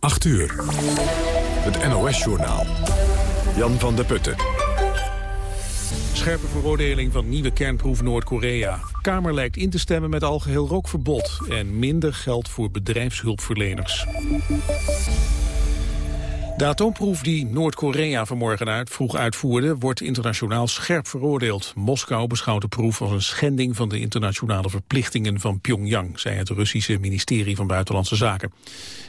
8 uur. Het NOS-journaal. Jan van der Putten. Scherpe veroordeling van nieuwe kernproef Noord-Korea. Kamer lijkt in te stemmen met algeheel rookverbod... en minder geld voor bedrijfshulpverleners. De atoomproef die Noord-Korea vanmorgen uit, vroeg uitvoerde... wordt internationaal scherp veroordeeld. Moskou beschouwt de proef als een schending van de internationale verplichtingen van Pyongyang... zei het Russische ministerie van Buitenlandse Zaken.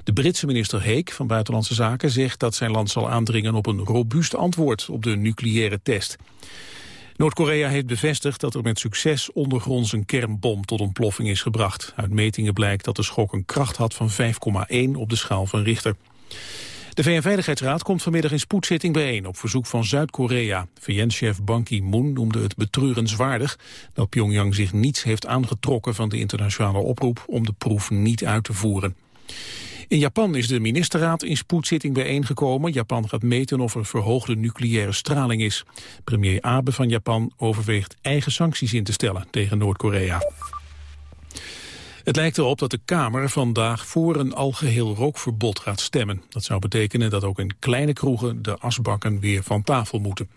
De Britse minister Heek van Buitenlandse Zaken zegt dat zijn land zal aandringen... op een robuust antwoord op de nucleaire test. Noord-Korea heeft bevestigd dat er met succes ondergronds een kernbom tot ontploffing is gebracht. Uit metingen blijkt dat de schok een kracht had van 5,1 op de schaal van Richter. De VN-veiligheidsraad komt vanmiddag in spoedzitting bijeen op verzoek van Zuid-Korea. VN-chef Ban Ki-moon noemde het betreurenswaardig dat Pyongyang zich niets heeft aangetrokken van de internationale oproep om de proef niet uit te voeren. In Japan is de ministerraad in spoedzitting bijeengekomen. Japan gaat meten of er verhoogde nucleaire straling is. Premier Abe van Japan overweegt eigen sancties in te stellen tegen Noord-Korea. Het lijkt erop dat de Kamer vandaag voor een algeheel rookverbod gaat stemmen. Dat zou betekenen dat ook in kleine kroegen de asbakken weer van tafel moeten.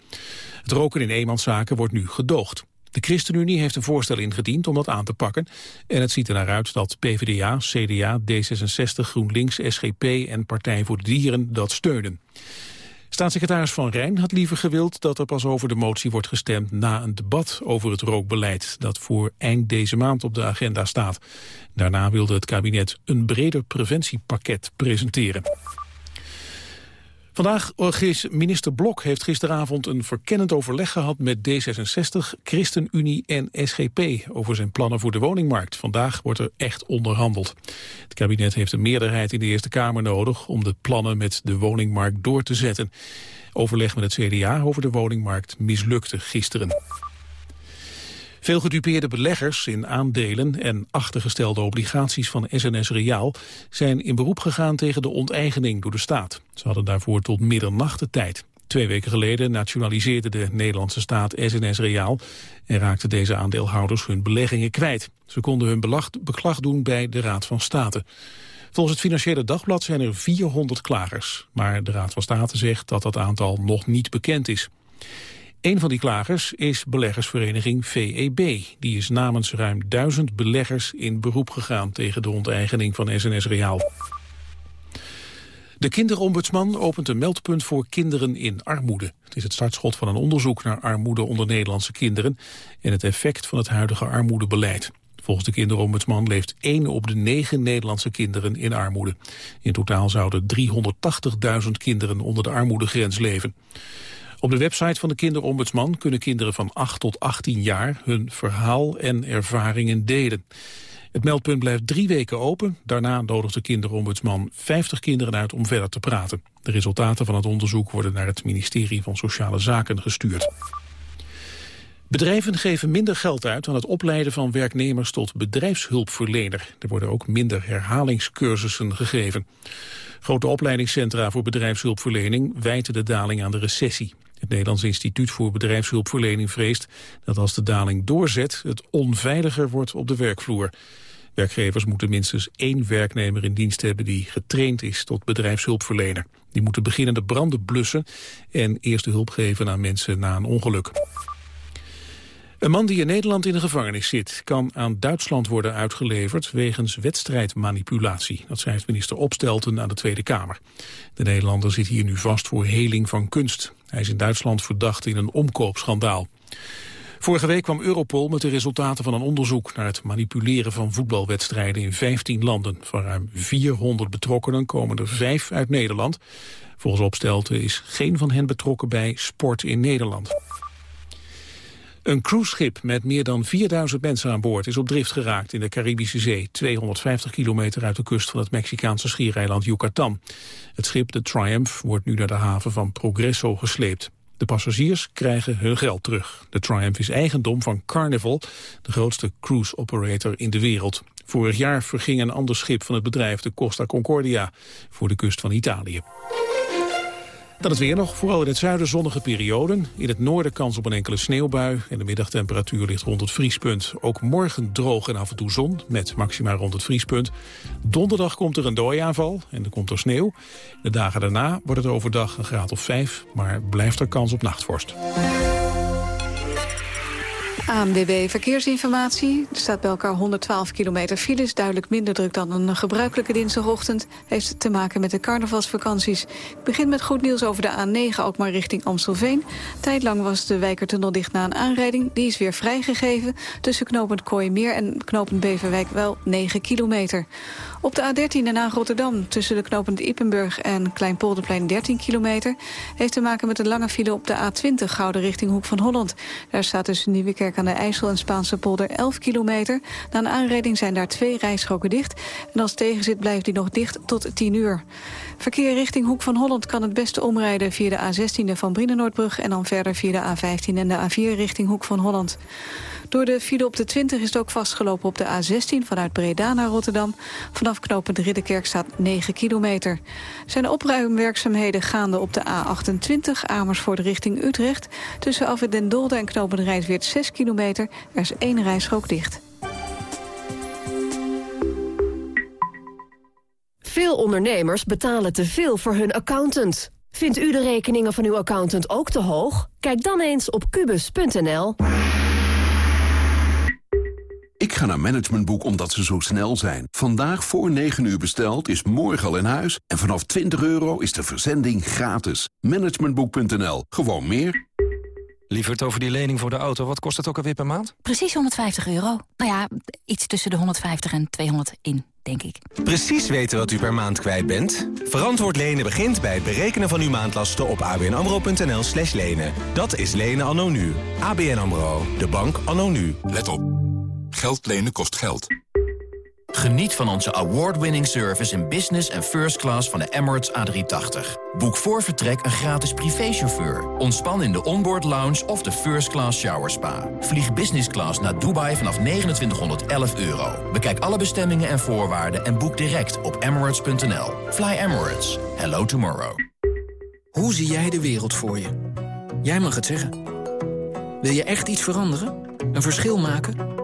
Het roken in eenmanszaken wordt nu gedoogd. De ChristenUnie heeft een voorstel ingediend om dat aan te pakken. En het ziet er naar uit dat PvdA, CDA, D66, GroenLinks, SGP en Partij voor de Dieren dat steunen. Staatssecretaris Van Rijn had liever gewild dat er pas over de motie wordt gestemd na een debat over het rookbeleid dat voor eind deze maand op de agenda staat. Daarna wilde het kabinet een breder preventiepakket presenteren. Vandaag minister Blok heeft gisteravond een verkennend overleg gehad met D66, ChristenUnie en SGP over zijn plannen voor de woningmarkt. Vandaag wordt er echt onderhandeld. Het kabinet heeft een meerderheid in de Eerste Kamer nodig om de plannen met de woningmarkt door te zetten. Overleg met het CDA over de woningmarkt mislukte gisteren. Veel gedupeerde beleggers in aandelen en achtergestelde obligaties van SNS Reaal zijn in beroep gegaan tegen de onteigening door de staat. Ze hadden daarvoor tot middernacht de tijd. Twee weken geleden nationaliseerde de Nederlandse staat SNS Reaal en raakten deze aandeelhouders hun beleggingen kwijt. Ze konden hun beklag doen bij de Raad van State. Volgens het Financiële Dagblad zijn er 400 klagers, maar de Raad van State zegt dat dat aantal nog niet bekend is. Een van die klagers is beleggersvereniging VEB. Die is namens ruim duizend beleggers in beroep gegaan tegen de onteigening van SNS Reaal. De kinderombudsman opent een meldpunt voor kinderen in armoede. Het is het startschot van een onderzoek naar armoede onder Nederlandse kinderen... en het effect van het huidige armoedebeleid. Volgens de kinderombudsman leeft 1 op de 9 Nederlandse kinderen in armoede. In totaal zouden 380.000 kinderen onder de armoedegrens leven. Op de website van de kinderombudsman kunnen kinderen van 8 tot 18 jaar hun verhaal en ervaringen delen. Het meldpunt blijft drie weken open. Daarna nodigt de kinderombudsman 50 kinderen uit om verder te praten. De resultaten van het onderzoek worden naar het ministerie van Sociale Zaken gestuurd. Bedrijven geven minder geld uit aan het opleiden van werknemers tot bedrijfshulpverlener. Er worden ook minder herhalingscursussen gegeven. Grote opleidingscentra voor bedrijfshulpverlening wijten de daling aan de recessie. Het Nederlands Instituut voor Bedrijfshulpverlening vreest dat als de daling doorzet het onveiliger wordt op de werkvloer. Werkgevers moeten minstens één werknemer in dienst hebben die getraind is tot bedrijfshulpverlener. Die moeten beginnende branden blussen en eerste hulp geven aan mensen na een ongeluk. Een man die in Nederland in de gevangenis zit... kan aan Duitsland worden uitgeleverd wegens wedstrijdmanipulatie. Dat schrijft minister Opstelten aan de Tweede Kamer. De Nederlander zit hier nu vast voor heling van kunst. Hij is in Duitsland verdacht in een omkoopschandaal. Vorige week kwam Europol met de resultaten van een onderzoek... naar het manipuleren van voetbalwedstrijden in 15 landen. Van ruim 400 betrokkenen komen er vijf uit Nederland. Volgens Opstelten is geen van hen betrokken bij sport in Nederland. Een cruiseschip met meer dan 4000 mensen aan boord is op drift geraakt in de Caribische Zee, 250 kilometer uit de kust van het Mexicaanse schiereiland Yucatan. Het schip, de Triumph, wordt nu naar de haven van Progresso gesleept. De passagiers krijgen hun geld terug. De Triumph is eigendom van Carnival, de grootste cruise operator in de wereld. Vorig jaar verging een ander schip van het bedrijf, de Costa Concordia, voor de kust van Italië. Dan het weer nog, vooral in het zuiden zonnige perioden. In het noorden kans op een enkele sneeuwbui. En de middagtemperatuur ligt rond het vriespunt. Ook morgen droog en af en toe zon, met maxima rond het vriespunt. Donderdag komt er een dooiaanval en er komt er sneeuw. De dagen daarna wordt het overdag een graad of 5, maar blijft er kans op nachtvorst. ANWB Verkeersinformatie. Er staat bij elkaar 112 kilometer files. Duidelijk minder druk dan een gebruikelijke dinsdagochtend. Heeft te maken met de carnavalsvakanties. Ik begin met goed nieuws over de A9, ook maar richting Amstelveen. Tijdlang was de Wijkertunnel dicht na een aanrijding. Die is weer vrijgegeven. Tussen knooppunt Kooimeer en knooppunt Beverwijk wel 9 kilometer. Op de A13 naar Rotterdam tussen de knooppunt Ippenburg en Kleinpolderplein 13 kilometer... heeft te maken met een lange file op de A20 Gouden richting Hoek van Holland. Daar staat tussen Nieuwekerk aan de IJssel en Spaanse polder 11 kilometer. Na een aanrijding zijn daar twee rijstroken dicht. En als tegenzit blijft die nog dicht tot 10 uur. Verkeer richting Hoek van Holland kan het beste omrijden via de A16 van Brienenoordbrug... en dan verder via de A15 en de A4 richting Hoek van Holland. Door de file op de 20 is het ook vastgelopen op de A16 vanuit Breda naar Rotterdam. Vanaf knooppunt Ridderkerk staat 9 kilometer. Er zijn opruimwerkzaamheden gaande op de A28 Amersfoort richting Utrecht. Tussen Afwit den en knooppunt Rijnsweert 6 kilometer. Er is één rijstrook dicht. Veel ondernemers betalen te veel voor hun accountant. Vindt u de rekeningen van uw accountant ook te hoog? Kijk dan eens op kubus.nl. Ik ga naar Managementboek omdat ze zo snel zijn. Vandaag voor 9 uur besteld is morgen al in huis. En vanaf 20 euro is de verzending gratis. Managementboek.nl. Gewoon meer. Lieverd, over die lening voor de auto, wat kost het ook alweer per maand? Precies 150 euro. Nou ja, iets tussen de 150 en 200 in, denk ik. Precies weten wat u per maand kwijt bent? Verantwoord lenen begint bij het berekenen van uw maandlasten op abnamro.nl slash lenen. Dat is lenen anno nu. ABN AMRO, de bank anno nu. Let op. Geld lenen kost geld. Geniet van onze award-winning service in business en first class van de Emirates A380. Boek voor vertrek een gratis privéchauffeur. Ontspan in de onboard lounge of de first class shower spa. Vlieg business class naar Dubai vanaf 2911 euro. Bekijk alle bestemmingen en voorwaarden en boek direct op emirates.nl. Fly Emirates. Hello tomorrow. Hoe zie jij de wereld voor je? Jij mag het zeggen. Wil je echt iets veranderen? Een verschil maken?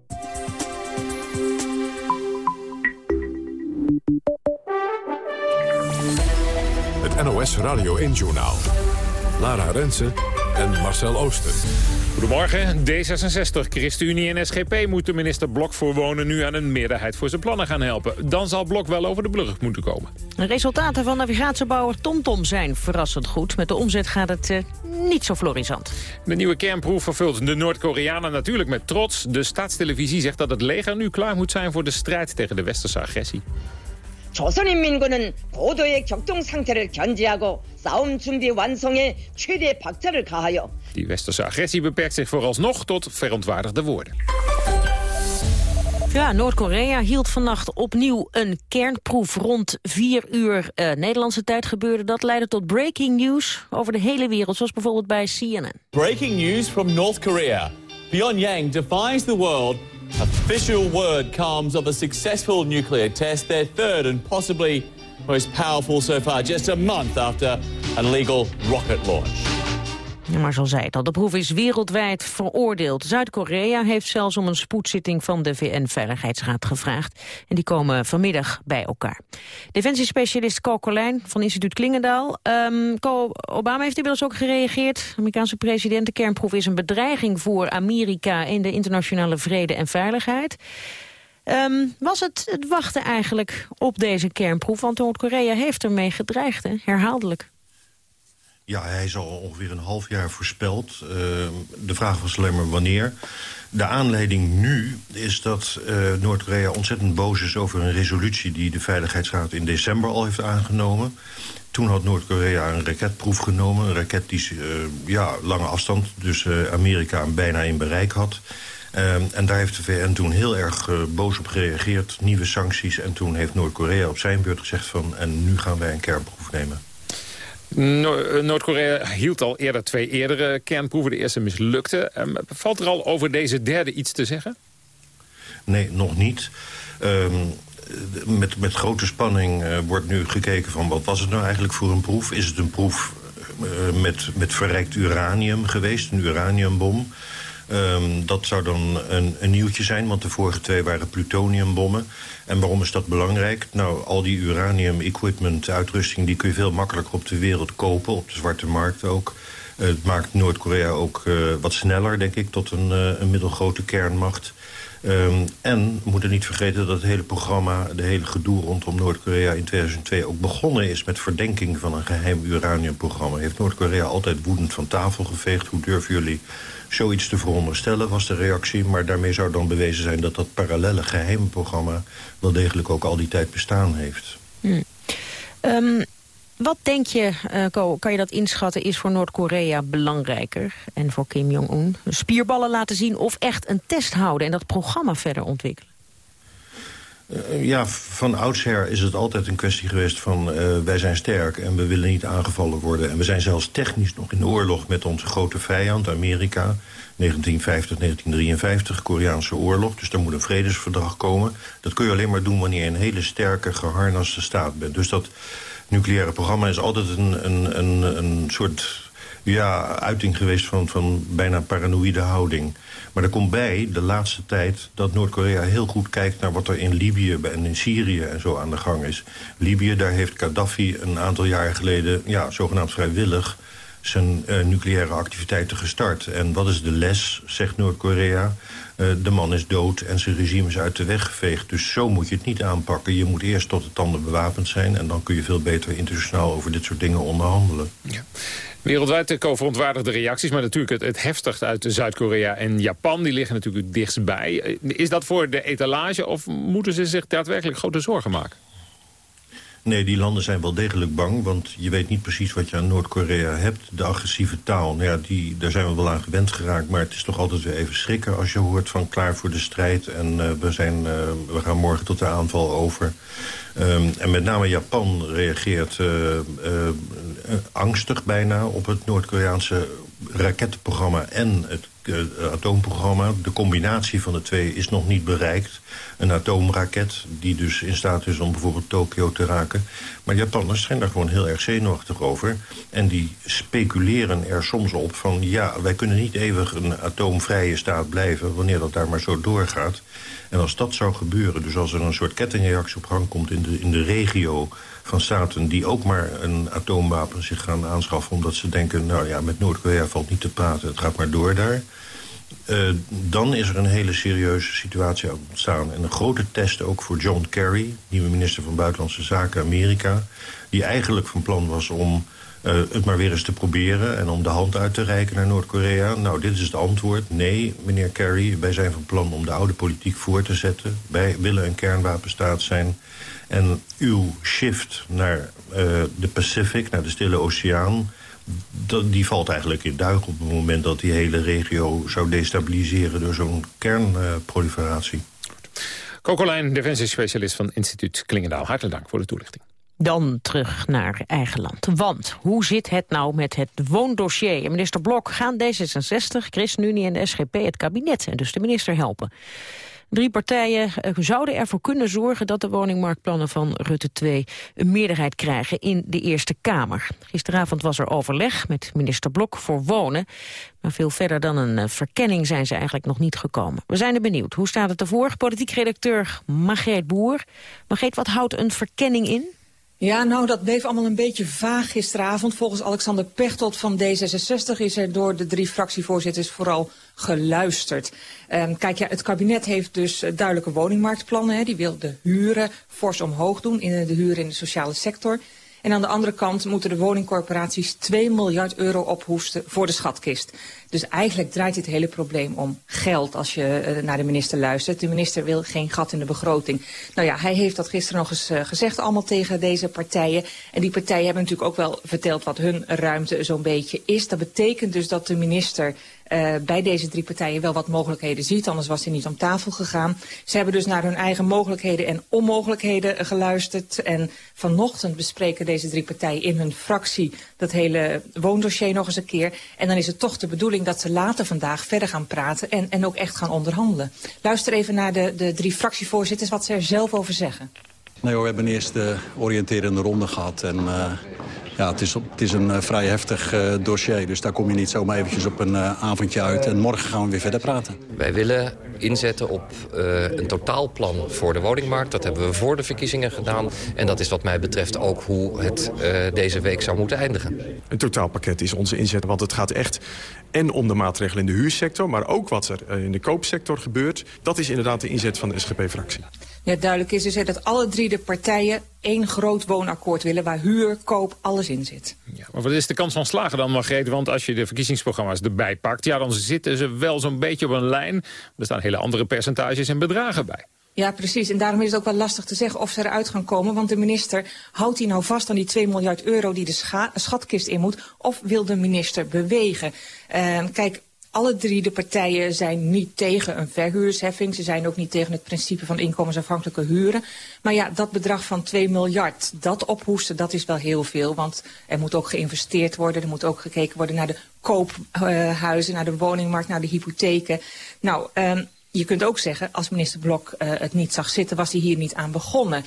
NOS Radio 1-journaal. Lara Rensen en Marcel Ooster. Goedemorgen. D66, ChristenUnie en SGP moeten minister Blok voor Wonen nu aan een meerderheid voor zijn plannen gaan helpen. Dan zal Blok wel over de brug moeten komen. De resultaten van navigatiebouwer TomTom zijn verrassend goed. Met de omzet gaat het eh, niet zo florissant. De nieuwe kernproef vervult de Noord-Koreanen natuurlijk met trots. De staatstelevisie zegt dat het leger nu klaar moet zijn voor de strijd tegen de westerse agressie. 조선인민군은 고도의 격동 상태를 견지하고 싸움 준비 완성에 최대 박차를 가하여 Die westerse agressie beperkt zich vooralsnog tot verontwaardigde woorden. Ja, Noord-Korea hield vannacht opnieuw een kernproef. Rond vier uur uh, Nederlandse tijd gebeurde dat. Leidde tot breaking news over de hele wereld, zoals bijvoorbeeld bij CNN. Breaking news from North Korea. Pyongyang defies the world Official word comes of a successful nuclear test, their third and possibly most powerful so far, just a month after an illegal rocket launch. Ja, maar zo zei het al, de proef is wereldwijd veroordeeld. Zuid-Korea heeft zelfs om een spoedzitting van de VN-veiligheidsraad gevraagd. En die komen vanmiddag bij elkaar. Defensiespecialist Ko Colijn van instituut Klingendaal. Um, Obama heeft inmiddels ook gereageerd. Amerikaanse president, de kernproef is een bedreiging voor Amerika... in de internationale vrede en veiligheid. Um, was het het wachten eigenlijk op deze kernproef? Want Noord-Korea heeft ermee gedreigd, hè? herhaaldelijk. Ja, hij is al ongeveer een half jaar voorspeld. Uh, de vraag was alleen maar wanneer. De aanleiding nu is dat uh, Noord-Korea ontzettend boos is over een resolutie... die de Veiligheidsraad in december al heeft aangenomen. Toen had Noord-Korea een raketproef genomen. Een raket die uh, ja, lange afstand, dus Amerika bijna in bereik had. En daar heeft de VN toen heel erg boos op gereageerd. Nieuwe sancties. En toen heeft Noord-Korea op zijn beurt gezegd van... en nu gaan wij een kernproef nemen. No Noord-Korea hield al eerder twee eerdere kernproeven. De eerste mislukte. Um, valt er al over deze derde iets te zeggen? Nee, nog niet. Um, met, met grote spanning uh, wordt nu gekeken van... wat was het nou eigenlijk voor een proef? Is het een proef uh, met, met verrijkt uranium geweest, een uraniumbom? Um, dat zou dan een, een, nieuwtje zijn, want de vorige twee waren plutoniumbommen. En waarom is dat belangrijk? Nou, al die uranium-equipment, uitrusting... die kun je veel makkelijker op de wereld kopen, op de zwarte markt ook. Uh, het maakt Noord-Korea ook uh, wat sneller, denk ik, tot een, uh, een middelgrote kernmacht. Um, en we moeten niet vergeten dat het hele programma... de hele gedoe rondom Noord-Korea in 2002 ook begonnen is... met verdenking van een geheim uraniumprogramma. Heeft Noord-Korea altijd woedend van tafel geveegd. Hoe durven jullie zoiets te veronderstellen, was de reactie. Maar daarmee zou dan bewezen zijn dat dat parallele geheime programma... wel degelijk ook al die tijd bestaan heeft. Hmm. Um, wat denk je, uh, kan je dat inschatten, is voor Noord-Korea belangrijker... en voor Kim Jong-un? Spierballen laten zien of echt een test houden... en dat programma verder ontwikkelen? Uh, ja, van oudsher is het altijd een kwestie geweest van... Uh, wij zijn sterk en we willen niet aangevallen worden. En we zijn zelfs technisch nog in oorlog met onze grote vijand, Amerika... 1950, 1953, Koreaanse oorlog. Dus daar moet een vredesverdrag komen. Dat kun je alleen maar doen wanneer je een hele sterke, geharnaste staat bent. Dus dat nucleaire programma is altijd een, een, een, een soort ja, uiting geweest van, van bijna paranoïde houding. Maar er komt bij de laatste tijd dat Noord-Korea heel goed kijkt... naar wat er in Libië en in Syrië en zo aan de gang is. Libië, daar heeft Gaddafi een aantal jaren geleden... ja, zogenaamd vrijwillig zijn uh, nucleaire activiteiten gestart. En wat is de les, zegt Noord-Korea? Uh, de man is dood en zijn regime is uit de weg geveegd. Dus zo moet je het niet aanpakken. Je moet eerst tot de tanden bewapend zijn... en dan kun je veel beter internationaal over dit soort dingen onderhandelen. Ja. Wereldwijd komen verontwaardigde reacties, maar natuurlijk het, het heftigst uit Zuid-Korea en Japan. Die liggen natuurlijk het dichtstbij. Is dat voor de etalage of moeten ze zich daadwerkelijk grote zorgen maken? Nee, die landen zijn wel degelijk bang, want je weet niet precies wat je aan Noord-Korea hebt. De agressieve taal, nou ja, die, daar zijn we wel aan gewend geraakt... maar het is toch altijd weer even schrikken als je hoort van klaar voor de strijd... en uh, we, zijn, uh, we gaan morgen tot de aanval over. Um, en met name Japan reageert angstig bijna op het Noord-Koreaanse rakettenprogramma en het uh, atoomprogramma. De combinatie van de twee is nog niet bereikt. Een atoomraket die dus in staat is om bijvoorbeeld Tokio te raken. Maar Japanners zijn daar gewoon heel erg zenuwachtig over. En die speculeren er soms op van... ja, wij kunnen niet eeuwig een atoomvrije staat blijven... wanneer dat daar maar zo doorgaat. En als dat zou gebeuren, dus als er een soort kettingreactie op gang komt... in de, in de regio van staten die ook maar een atoomwapen zich gaan aanschaffen... omdat ze denken, nou ja, met Noord-Korea valt niet te praten, het gaat maar door daar... Uh, dan is er een hele serieuze situatie ontstaan. En een grote test ook voor John Kerry, nieuwe minister van Buitenlandse Zaken Amerika... die eigenlijk van plan was om uh, het maar weer eens te proberen... en om de hand uit te reiken naar Noord-Korea. Nou, dit is het antwoord. Nee, meneer Kerry, wij zijn van plan om de oude politiek voor te zetten. Wij willen een kernwapenstaat zijn. En uw shift naar uh, de Pacific, naar de Stille Oceaan... die valt eigenlijk in duigen op het moment dat die hele regio zou destabiliseren... door zo'n kernproliferatie. Uh, Kokolijn, defensiespecialist van instituut Klingendaal. Hartelijk dank voor de toelichting. Dan terug naar eigen land. Want hoe zit het nou met het woondossier? Minister Blok gaan D66, ChristenUnie en de SGP het kabinet... en dus de minister helpen. Drie partijen eh, zouden ervoor kunnen zorgen dat de woningmarktplannen van Rutte 2 een meerderheid krijgen in de Eerste Kamer. Gisteravond was er overleg met minister Blok voor Wonen. Maar veel verder dan een eh, verkenning zijn ze eigenlijk nog niet gekomen. We zijn er benieuwd. Hoe staat het ervoor? Politiek redacteur Margreet Boer. Margreet, wat houdt een verkenning in? Ja, nou, dat bleef allemaal een beetje vaag gisteravond. Volgens Alexander Pechtold van D66 is er door de drie fractievoorzitters vooral geluisterd. Um, kijk, ja, het kabinet heeft dus uh, duidelijke woningmarktplannen. Hè. Die wil de huren fors omhoog doen, in de huren in de sociale sector. En aan de andere kant moeten de woningcorporaties 2 miljard euro ophoesten voor de schatkist. Dus eigenlijk draait dit hele probleem om geld als je uh, naar de minister luistert. De minister wil geen gat in de begroting. Nou ja, hij heeft dat gisteren nog eens uh, gezegd allemaal tegen deze partijen. En die partijen hebben natuurlijk ook wel verteld wat hun ruimte zo'n beetje is. Dat betekent dus dat de minister uh, bij deze drie partijen wel wat mogelijkheden ziet. Anders was hij niet om tafel gegaan. Ze hebben dus naar hun eigen mogelijkheden en onmogelijkheden geluisterd. En vanochtend bespreken deze drie partijen in hun fractie dat hele woondossier nog eens een keer. En dan is het toch de bedoeling dat ze later vandaag verder gaan praten en, en ook echt gaan onderhandelen. Luister even naar de, de drie fractievoorzitters wat ze er zelf over zeggen. Nee we hebben eerst de oriënterende ronde gehad. En uh, ja, het is, het is een uh, vrij heftig uh, dossier. Dus daar kom je niet zomaar eventjes op een avondje uit. En morgen gaan we weer verder praten. Wij willen inzetten op een totaalplan voor de woningmarkt. Dat hebben we voor de verkiezingen gedaan. En dat is wat mij betreft ook hoe het deze week zou moeten eindigen. Een totaalpakket is onze inzet. Want het gaat echt en om de maatregelen in de huursector... maar ook wat er in de koopsector gebeurt. Dat is inderdaad de inzet van de SGP-fractie. Ja, duidelijk is dus dat alle drie de partijen één groot woonakkoord willen... waar huur, koop, alles in zit. Ja, maar wat is de kans van slagen dan, Margreet? Want als je de verkiezingsprogramma's erbij pakt... ja, dan zitten ze wel zo'n beetje op een lijn. Er staan hele andere percentages en bedragen bij. Ja, precies. En daarom is het ook wel lastig te zeggen of ze eruit gaan komen. Want de minister, houdt hij nou vast aan die 2 miljard euro die de schatkist in moet? Of wil de minister bewegen? Uh, kijk, alle drie de partijen zijn niet tegen een verhuursheffing. Ze zijn ook niet tegen het principe van inkomensafhankelijke huren. Maar ja, dat bedrag van 2 miljard, dat ophoesten, dat is wel heel veel. Want er moet ook geïnvesteerd worden. Er moet ook gekeken worden naar de koophuizen, naar de woningmarkt, naar de hypotheken. Nou, um, je kunt ook zeggen, als minister Blok uh, het niet zag zitten, was hij hier niet aan begonnen.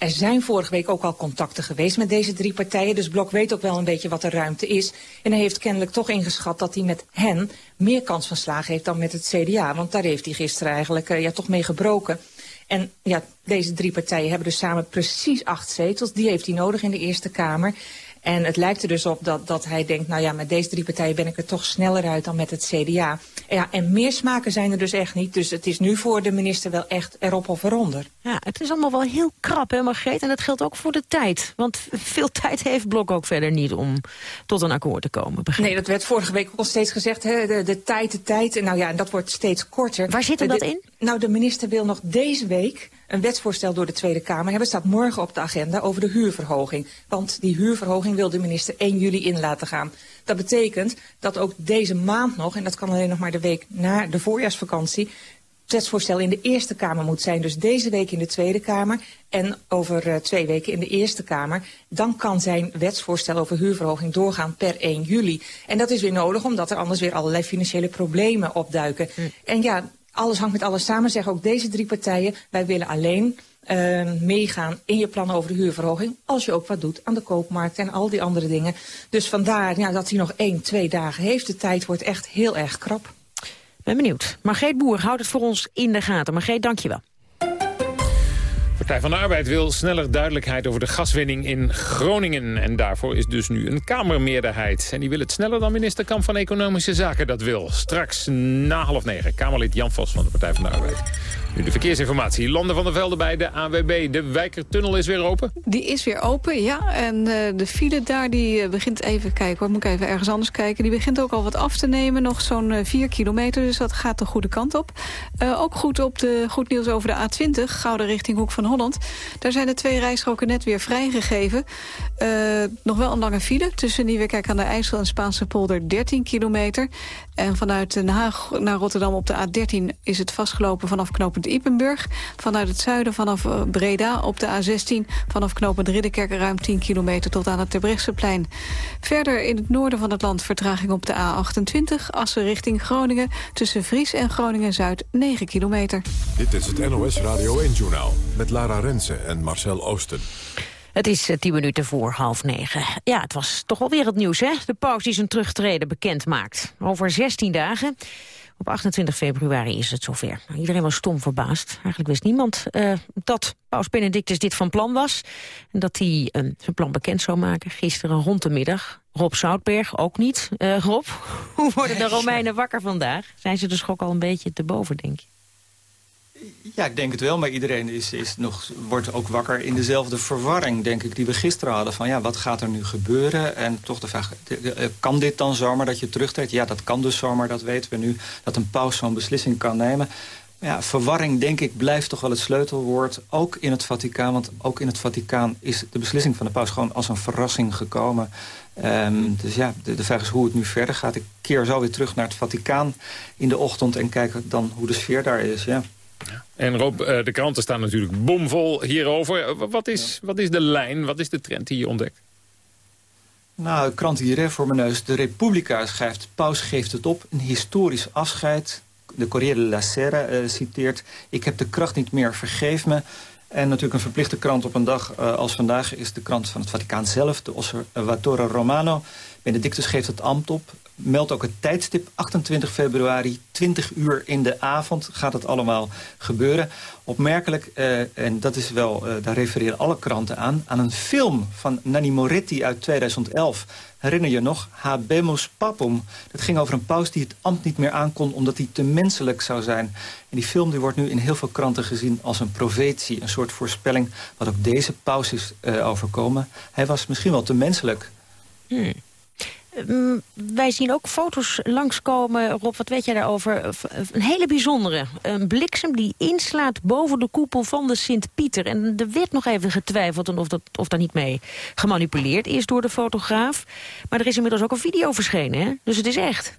Er zijn vorige week ook al contacten geweest met deze drie partijen. Dus Blok weet ook wel een beetje wat de ruimte is. En hij heeft kennelijk toch ingeschat dat hij met hen meer kans van slagen heeft dan met het CDA. Want daar heeft hij gisteren eigenlijk uh, ja, toch mee gebroken. En ja, deze drie partijen hebben dus samen precies acht zetels. Die heeft hij nodig in de Eerste Kamer. En het lijkt er dus op dat, dat hij denkt, nou ja, met deze drie partijen ben ik er toch sneller uit dan met het CDA. Ja, en meer smaken zijn er dus echt niet. Dus het is nu voor de minister wel echt erop of eronder. Ja, het is allemaal wel heel krap, hè Margreet? En dat geldt ook voor de tijd. Want veel tijd heeft Blok ook verder niet om tot een akkoord te komen. Nee, dat werd vorige week ook al steeds gezegd. Hè? De, de tijd, de tijd. En nou ja, en dat wordt steeds korter. Waar zit hem dat in? Nou, de minister wil nog deze week een wetsvoorstel door de Tweede Kamer hebben. staat morgen op de agenda over de huurverhoging. Want die huurverhoging wil de minister 1 juli in laten gaan. Dat betekent dat ook deze maand nog, en dat kan alleen nog maar de week na de voorjaarsvakantie... het wetsvoorstel in de Eerste Kamer moet zijn. Dus deze week in de Tweede Kamer en over uh, twee weken in de Eerste Kamer. Dan kan zijn wetsvoorstel over huurverhoging doorgaan per 1 juli. En dat is weer nodig, omdat er anders weer allerlei financiële problemen opduiken. Hm. En ja, alles hangt met alles samen, zeggen ook deze drie partijen. Wij willen alleen uh, meegaan in je plannen over de huurverhoging... als je ook wat doet aan de koopmarkt en al die andere dingen. Dus vandaar ja, dat hij nog één, twee dagen heeft. De tijd wordt echt heel erg krap. Ben benieuwd. Margreet Boer houdt het voor ons in de gaten. Margreet, dank je wel. Partij van de Arbeid wil sneller duidelijkheid over de gaswinning in Groningen. En daarvoor is dus nu een Kamermeerderheid. En die wil het sneller dan minister Kamp van Economische Zaken dat wil. Straks na half negen. Kamerlid Jan Vos van de Partij van de Arbeid. Nu de verkeersinformatie. Landen van der Velde bij de AWB. De Wijkertunnel is weer open? Die is weer open, ja. En uh, de file daar die uh, begint even kijken. Hoor. Moet ik even ergens anders kijken. Die begint ook al wat af te nemen. Nog zo'n uh, eh, 4 kilometer. Dus dat gaat de goede kant op. ook goed op de goed nieuws over de A20. Gouden richting Hoek van Holland. Daar zijn de twee rijstroken net weer vrijgegeven. nog wel een lange file. Tussen Nieuwekerk aan de IJssel en Spaanse polder 13 kilometer. En vanuit Den Haag naar Rotterdam op de A13 is het vastgelopen vanaf knooppunt Ipenburg. Vanuit het zuiden vanaf eh, Breda op de A16 vanaf knooppunt Ridderkerk ruim 10 kilometer tot aan het Terbrechtseplein. Verder in het noorden van het land vertraging op de A28 Assen richting Groningen tussen Vries en Groningen-Zuid 9 kilometer. Dit is het NOS Radio 1-journaal met Lara Rensen en Marcel Oosten. Het is eh, tien minuten voor half negen. Ja, het was toch wel weer het nieuws, hè? De paus die zijn terugtreden bekend maakt. Over 16 dagen. Op 28 februari is het zover. Iedereen was stom verbaasd. Eigenlijk wist niemand uh, dat paus Benedictus dit van plan was. En dat hij uh, zijn plan bekend zou maken gisteren rond de middag. Rob Zoutberg ook niet. Uh, Rob, hoe worden de Romeinen wakker vandaag? Zijn ze de schok al een beetje te boven, denk je? Ja, ik denk het wel, maar iedereen is, is nog, wordt ook wakker in dezelfde verwarring, denk ik, die we gisteren hadden. Van ja, wat gaat er nu gebeuren? En toch de vraag, eh, kan dit dan zomaar dat je terugtreedt? Ja, dat kan dus zomaar, dat weten we nu, dat een paus zo'n beslissing kan nemen. Ja, verwarring, denk ik, blijft toch wel het sleutelwoord. Ook in het Vaticaan, want ook in het Vaticaan is de beslissing van de paus... gewoon als een verrassing gekomen. Ehm, dus ja, de, de, vraag is hoe het nu verder gaat. Ik keer zo weer terug naar het Vaticaan in de ochtend... en kijk dan hoe de sfeer daar is, ja. En Rob, eh, de kranten staan natuurlijk bomvol hierover. Wat is, wat is de lijn, wat is de trend die je ontdekt? Nou, krant hier voor mijn neus. De Republica schrijft, paus geeft het op. Een historisch afscheid de Corriere della Sera uh, citeert... ik heb de kracht niet meer, vergeef me. En natuurlijk een verplichte krant op een dag uh, als vandaag... is de krant van het Vaticaan zelf, de Osservatore Romano. Benedictus geeft het ambt op meldt ook het tijdstip 28 februari, 20 uur in de avond gaat het allemaal gebeuren. Opmerkelijk, uh, en dat is wel, uh, daar refereren alle kranten aan... aan een film van Nanni Moretti uit 2011. Herinner je nog? Habemus Papum. Dat ging over een paus die het ambt niet meer aankon... omdat hij te menselijk zou zijn. En die film die wordt nu in heel veel kranten gezien als een profetie. Een soort voorspelling wat ook deze paus is uh, overkomen. Hij was misschien wel te menselijk. Hmm. Mm, wij zien ook foto's langskomen. Rob, wat weet jij daarover? Een hele bijzondere. Een bliksem die inslaat boven de koepel van de Sint-Pieter. En er werd nog even getwijfeld of, dat, of daar niet mee gemanipuleerd is door de fotograaf. Maar er is inmiddels ook een video verschenen, hè? Dus het is echt.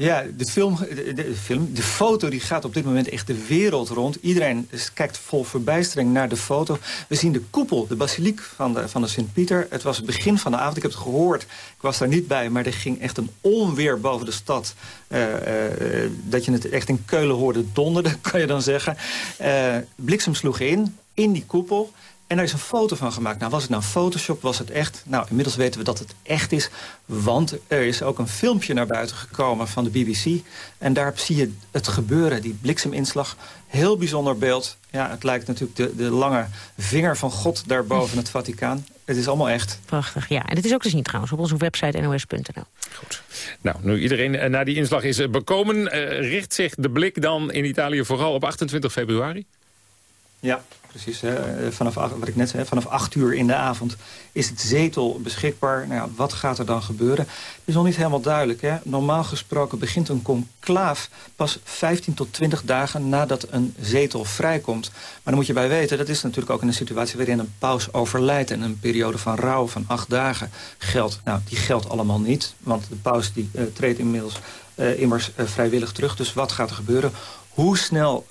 Ja, de, film, de, film, de foto die gaat op dit moment echt de wereld rond. Iedereen kijkt vol verbijstering naar de foto. We zien de koepel, de basiliek van de, van de Sint-Pieter. Het was het begin van de avond, ik heb het gehoord. Ik was daar niet bij, maar er ging echt een onweer boven de stad. Uh, uh, dat je het echt in Keulen hoorde donderen, kan je dan zeggen. Uh, bliksem sloeg in, in die koepel. En daar is een foto van gemaakt. Nou, was het nou Photoshop, was het echt? Nou, inmiddels weten we dat het echt is. Want er is ook een filmpje naar buiten gekomen van de BBC. En daar zie je het gebeuren, die blikseminslag. Heel bijzonder beeld. Ja, het lijkt natuurlijk de, de lange vinger van God daar boven het Vaticaan. Het is allemaal echt. Prachtig, ja. En het is ook te zien trouwens op onze website nos.nl. Goed. Nou, nu iedereen uh, naar die inslag is uh, bekomen... Uh, richt zich de blik dan in Italië vooral op 28 februari? Ja, precies. Hè. Vanaf, wat ik net zei, vanaf 8 uur in de avond is het zetel beschikbaar. Nou ja, wat gaat er dan gebeuren? Het is nog niet helemaal duidelijk. Hè. Normaal gesproken begint een conclaaf pas 15 tot 20 dagen nadat een zetel vrijkomt. Maar dan moet je bij weten, dat is natuurlijk ook in een situatie waarin een paus overlijdt. En een periode van rouw van 8 dagen geldt. Nou, die geldt allemaal niet, want de paus die, uh, treedt inmiddels uh, immers vrijwillig terug. Dus wat gaat er gebeuren? Hoe snel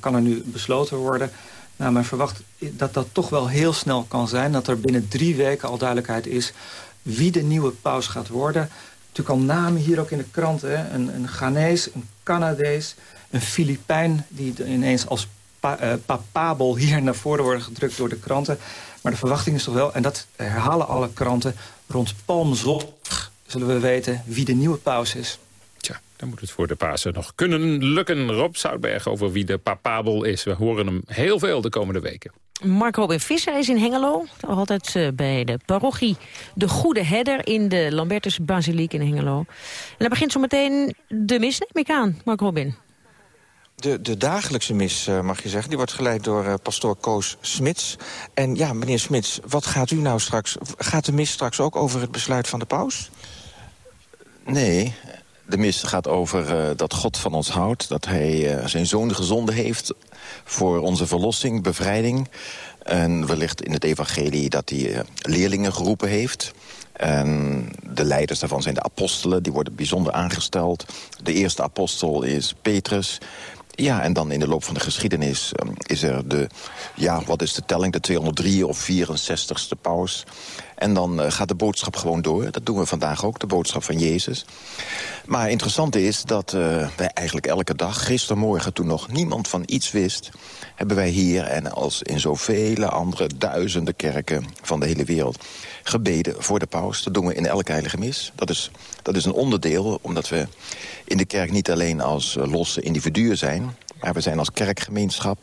kan er nu besloten worden? Nou, men verwacht dat dat toch wel heel snel kan zijn. Dat er binnen drie weken al duidelijkheid is wie de nieuwe paus gaat worden. Natuurlijk al namen hier ook in de krant. Hè? Een, een Ghanese, een Canadees, een Filipijn... die ineens als uh, papabel hier naar voren worden gedrukt door de kranten. Maar de verwachting is toch wel, en dat herhalen alle kranten... rond Palmzondag zullen we weten wie de nieuwe paus is. Dan moet het voor de Pasen nog kunnen lukken. Rob Zoutberg over wie de papabel is. We horen hem heel veel de komende weken. Mark Robin Visser is in Hengelo. Altijd uh, bij de parochie De Goede Herder in de Lambertus Basiliek in Hengelo. En dan begint zo meteen de mis, neem ik aan, Mark Robin. De, de dagelijkse mis, uh, mag je zeggen, die wordt geleid door uh, pastoor Koos Smits. En ja, meneer Smits, wat gaat u nou straks... Gaat de mis straks ook over het besluit van de paus? Nee, de mis gaat over uh, dat God van ons houdt. Dat hij uh, zijn zoon gezonden heeft voor onze verlossing, bevrijding. En wellicht in het evangelie dat hij uh, leerlingen geroepen heeft. En de leiders daarvan zijn de apostelen. Die worden bijzonder aangesteld. De eerste apostel is Petrus. Ja, en dan in de loop van de geschiedenis um, is er de... Ja, wat is de telling? De 203 of 64ste paus. En dan uh, gaat de boodschap gewoon door. Dat doen we vandaag ook, de boodschap van Jezus. Maar interessant is dat uh, wij eigenlijk elke dag... gistermorgen, toen nog niemand van iets wist... hebben wij hier en als in zoveel andere duizenden kerken van de hele wereld... gebeden voor de paus. Dat doen we in elke heilige mis. Dat is, dat is een onderdeel, omdat we in de kerk niet alleen als uh, losse individuen zijn... maar we zijn als kerkgemeenschap.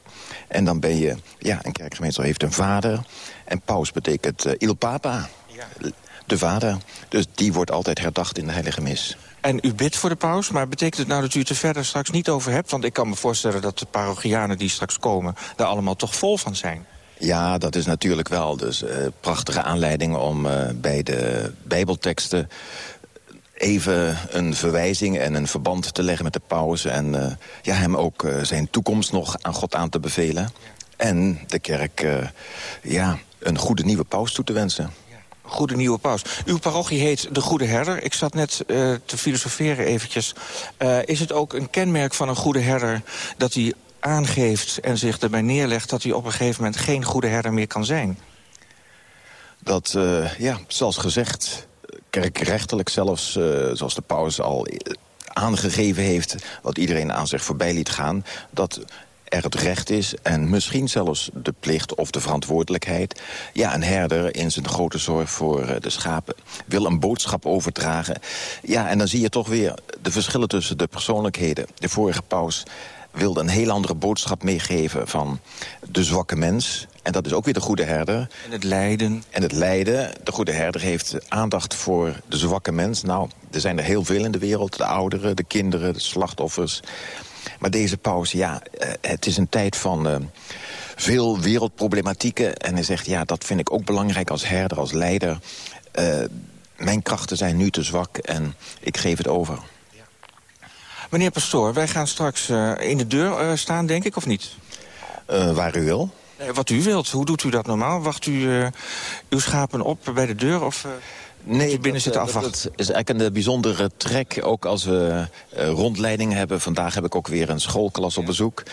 En dan ben je... Ja, een kerkgemeenschap heeft een vader... En paus betekent uh, il papa, de vader. Dus die wordt altijd herdacht in de heilige mis. En u bidt voor de paus, maar betekent het nou dat u het er verder straks niet over hebt? Want ik kan me voorstellen dat de parochianen die straks komen... daar allemaal toch vol van zijn. Ja, dat is natuurlijk wel dus uh, prachtige aanleiding om uh, bij de bijbelteksten even een verwijzing en een verband te leggen met de paus... en uh, ja, hem ook zijn toekomst nog aan God aan te bevelen. En de kerk ja, een goede nieuwe paus toe te wensen. Goede nieuwe paus. Uw parochie heet De Goede Herder. Ik zat net te filosoferen eventjes. is het ook een kenmerk van een goede herder... dat hij aangeeft en zich erbij neerlegt... dat hij op een gegeven moment geen goede herder meer kan zijn? Dat, ja, zoals gezegd kerkrechtelijk zelfs, uh, zoals de paus al aangegeven heeft... wat iedereen aan zich voorbij liet gaan... dat er het recht is en misschien zelfs de plicht of de verantwoordelijkheid. Ja, een herder in zijn grote zorg voor de schapen wil een boodschap overdragen. Ja, en dan zie je toch weer de verschillen tussen de persoonlijkheden. De vorige paus wilde een heel andere boodschap meegeven van de zwakke mens. En dat is ook weer de goede herder. En het lijden. En het lijden. De goede herder heeft aandacht voor de zwakke mens. Nou, er zijn er heel veel in de wereld. De ouderen, de kinderen, de slachtoffers. Maar deze pauze, ja, het is een tijd van uh, veel wereldproblematieken. En hij zegt, ja, dat vind ik ook belangrijk als herder, als leider. Uh, mijn krachten zijn nu te zwak en ik geef het over. Meneer Pastoor, wij gaan straks uh, in de deur uh, staan, denk ik, of niet? Uh, waar u wil. wat u wilt. Hoe doet u dat normaal? Wacht u uw schapen op bij de deur of... Nee, binnen zitten afwachten. Dat is eigenlijk een bijzondere trek, ook als we rondleidingen hebben. Vandaag heb ik ook weer een schoolklas op bezoek.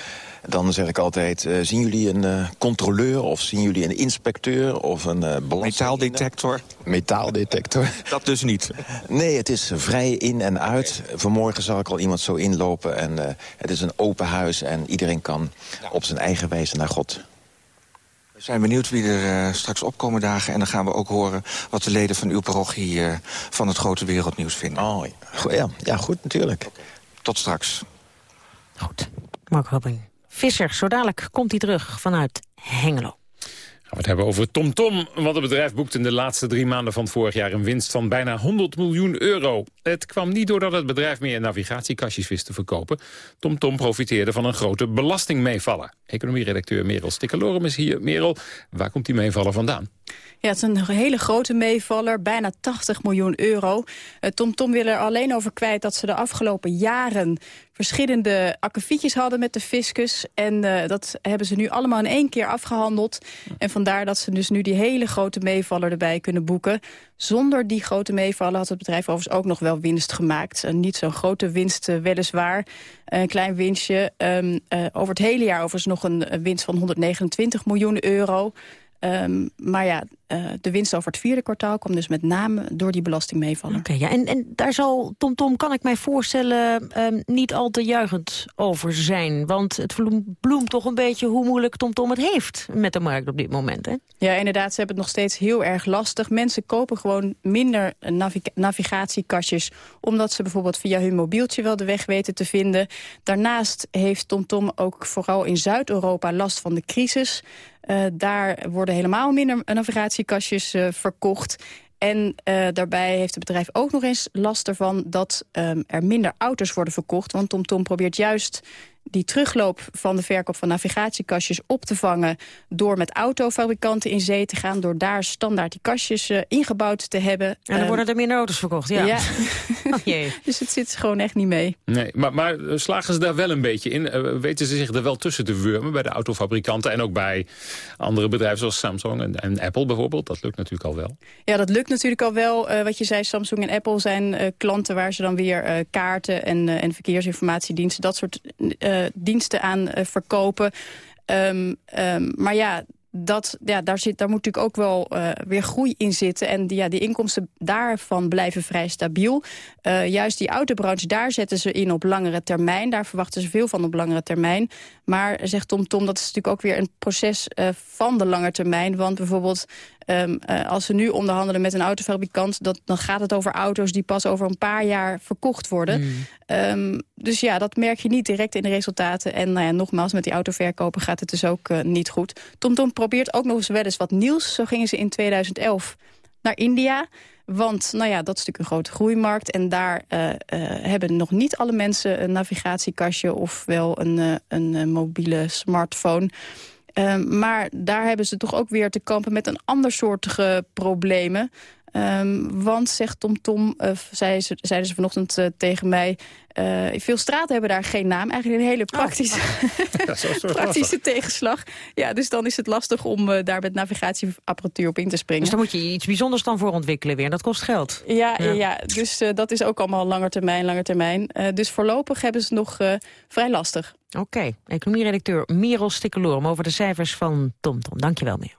Dan zeg ik altijd, uh, zien jullie een uh, controleur of zien jullie een inspecteur of een uh, Metaaldetector? Metaaldetector. Dat dus niet? Nee, het is vrij in en uit. Vanmorgen zag ik al iemand zo inlopen en het is een open huis... en iedereen kan op zijn eigen wijze naar God. We zijn benieuwd wie er uh, straks opkomen dagen. En dan gaan we ook horen wat de leden van uw parochie uh, van het grote wereldnieuws vinden. Oh, ja, ja goed, natuurlijk. Okay. Tot straks. Goed. Mark Robin. Visser, zo dadelijk komt hij terug vanuit Hengelo. Gaan we het hebben over TomTom, Tom, want het bedrijf boekte in de laatste drie maanden van vorig jaar een winst van bijna 100 miljoen euro. Het kwam niet doordat het bedrijf meer navigatiekastjes wist te verkopen. TomTom Tom profiteerde van een grote belastingmeevaller. Economieredacteur Merel Stikkelorum is hier. Merel, waar komt die meevaller vandaan? Ja, het is een hele grote meevaller, bijna 80 miljoen euro. TomTom Tom wil er alleen over kwijt dat ze de afgelopen jaren verschillende akkefietjes hadden met de fiscus. En uh, dat hebben ze nu allemaal in één keer afgehandeld. En vandaar dat ze dus nu die hele grote meevaller erbij kunnen boeken. Zonder die grote meevaller had het bedrijf overigens ook nog wel winst gemaakt. Niet zo'n grote winst uh, weliswaar. Een klein winstje. Um, over het hele jaar overigens nog een winst van 129 miljoen euro. Um, maar ja, uh, de winst over het vierde kwartaal kwam dus met name door die belasting meevallen. Oké, ja, en, en daar zal TomTom, Tom, kan ik mij voorstellen, um, niet al te juichend over zijn. Want het bloemt toch een beetje hoe moeilijk TomTom Tom het heeft met de markt op dit moment. Hè? Ja, inderdaad, ze hebben het nog steeds heel erg lastig. Mensen kopen gewoon minder naviga navigatiekastjes... omdat ze bijvoorbeeld via hun mobieltje wel de weg weten te vinden. Daarnaast heeft TomTom Tom ook vooral in Zuid-Europa last van de crisis... Uh, daar worden helemaal minder navigatiekastjes uh, verkocht. En uh, daarbij heeft het bedrijf ook nog eens last ervan... dat um, er minder auto's worden verkocht. Want TomTom Tom probeert juist die terugloop van de verkoop van navigatiekastjes op te vangen... door met autofabrikanten in zee te gaan... door daar standaard die kastjes uh, ingebouwd te hebben. En dan um, worden er minder auto's verkocht, ja. ja. oh, jee. dus het zit gewoon echt niet mee. Nee, maar, maar slagen ze daar wel een beetje in? Uh, weten ze zich er wel tussen te wurmen bij de autofabrikanten... en ook bij andere bedrijven zoals Samsung en, en Apple bijvoorbeeld? Dat lukt natuurlijk al wel. Ja, dat lukt natuurlijk al wel. Uh, wat je zei, Samsung en Apple zijn klanten... waar ze dan weer kaarten en, en verkeersinformatiediensten... dat soort diensten aan verkopen. Um, um, maar ja, dat, ja, daar, zit, daar moet natuurlijk ook wel uh, weer groei in zitten. En die, ja, die inkomsten daarvan blijven vrij stabiel. Uh, juist die autobranche, daar zetten ze in op langere termijn. Daar verwachten ze veel van op langere termijn. Maar, zegt Tom Tom, dat is natuurlijk ook weer een proces uh, van de lange termijn. Want bijvoorbeeld Um, uh, als we nu onderhandelen met een autofabrikant... Dat, dan gaat het over auto's die pas over een paar jaar verkocht worden. Mm. Um, dus ja, dat merk je niet direct in de resultaten. En nou ja, nogmaals, met die autoverkopen gaat het dus ook uh, niet goed. TomTom Tom probeert ook nog eens wel eens wat nieuws. Zo gingen ze in 2011 naar India... Want nou ja, dat is natuurlijk een grote groeimarkt. En daar uh, uh, hebben nog niet alle mensen een navigatiekastje... of wel een, uh, een mobiele smartphone. Uh, maar daar hebben ze toch ook weer te kampen met een ander soortige problemen. Um, want, zegt Tom Tom, uh, zei ze, zeiden ze vanochtend uh, tegen mij... Uh, veel straten hebben daar geen naam. Eigenlijk een hele praktische, oh, ja, praktische tegenslag. Ja, dus dan is het lastig om daar met navigatieapparatuur op in te springen. Dus daar moet je iets bijzonders dan voor ontwikkelen weer. Dat kost geld. Ja, ja. ja dus dat is ook allemaal langer termijn, langer termijn. dus voorlopig hebben ze het nog vrij lastig. Oké, okay. economieredacteur Merel Stikkelorum over de cijfers van TomTom. Tom. Dankjewel, Merel.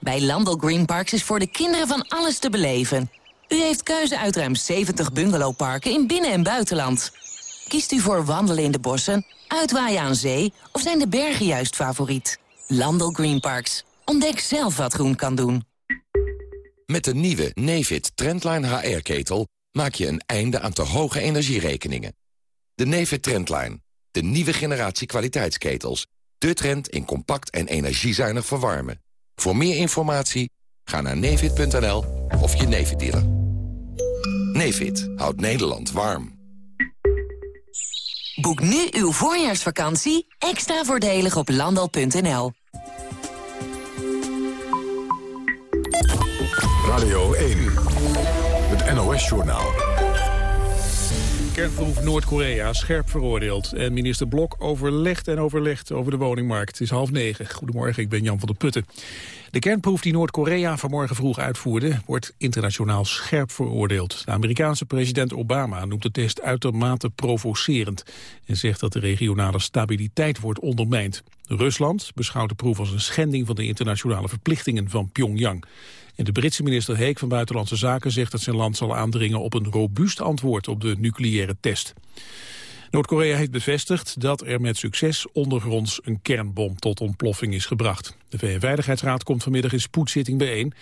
Bij Landel Green Parks is voor de kinderen van alles te beleven. U heeft keuze uit ruim 70 bungalowparken in binnen- en buitenland. Kiest u voor wandelen in de bossen, uitwaaien aan zee... of zijn de bergen juist favoriet? Landel Green Parks. Ontdek zelf wat groen kan doen. Met de nieuwe Nefit Trendline HR-ketel maak je een einde aan te hoge energierekeningen. De Nefit Trendline, de nieuwe generatie kwaliteitsketels. De trend in compact en energiezuinig verwarmen. Voor meer informatie ga naar nevid.nl of je Nevid dealer. Nevid houdt Nederland warm. Boek nu uw voorjaarsvakantie extra voordelig op landal.nl. Radio 1, het NOS-journaal. Kernproef Noord-Korea scherp veroordeeld. En minister Blok overlegt en overlegt over de woningmarkt. Het is half negen. Goedemorgen, ik ben Jan van der Putten. De kernproef die Noord-Korea vanmorgen vroeg uitvoerde... wordt internationaal scherp veroordeeld. De Amerikaanse president Obama noemt de test uitermate provocerend... en zegt dat de regionale stabiliteit wordt ondermijnd. Rusland beschouwt de proef als een schending van de internationale verplichtingen van Pyongyang. En de Britse minister Heek van Buitenlandse Zaken zegt dat zijn land zal aandringen op een robuust antwoord op de nucleaire test. Noord-Korea heeft bevestigd dat er met succes ondergronds een kernbom tot ontploffing is gebracht. De VN-veiligheidsraad komt vanmiddag in spoedzitting bijeen.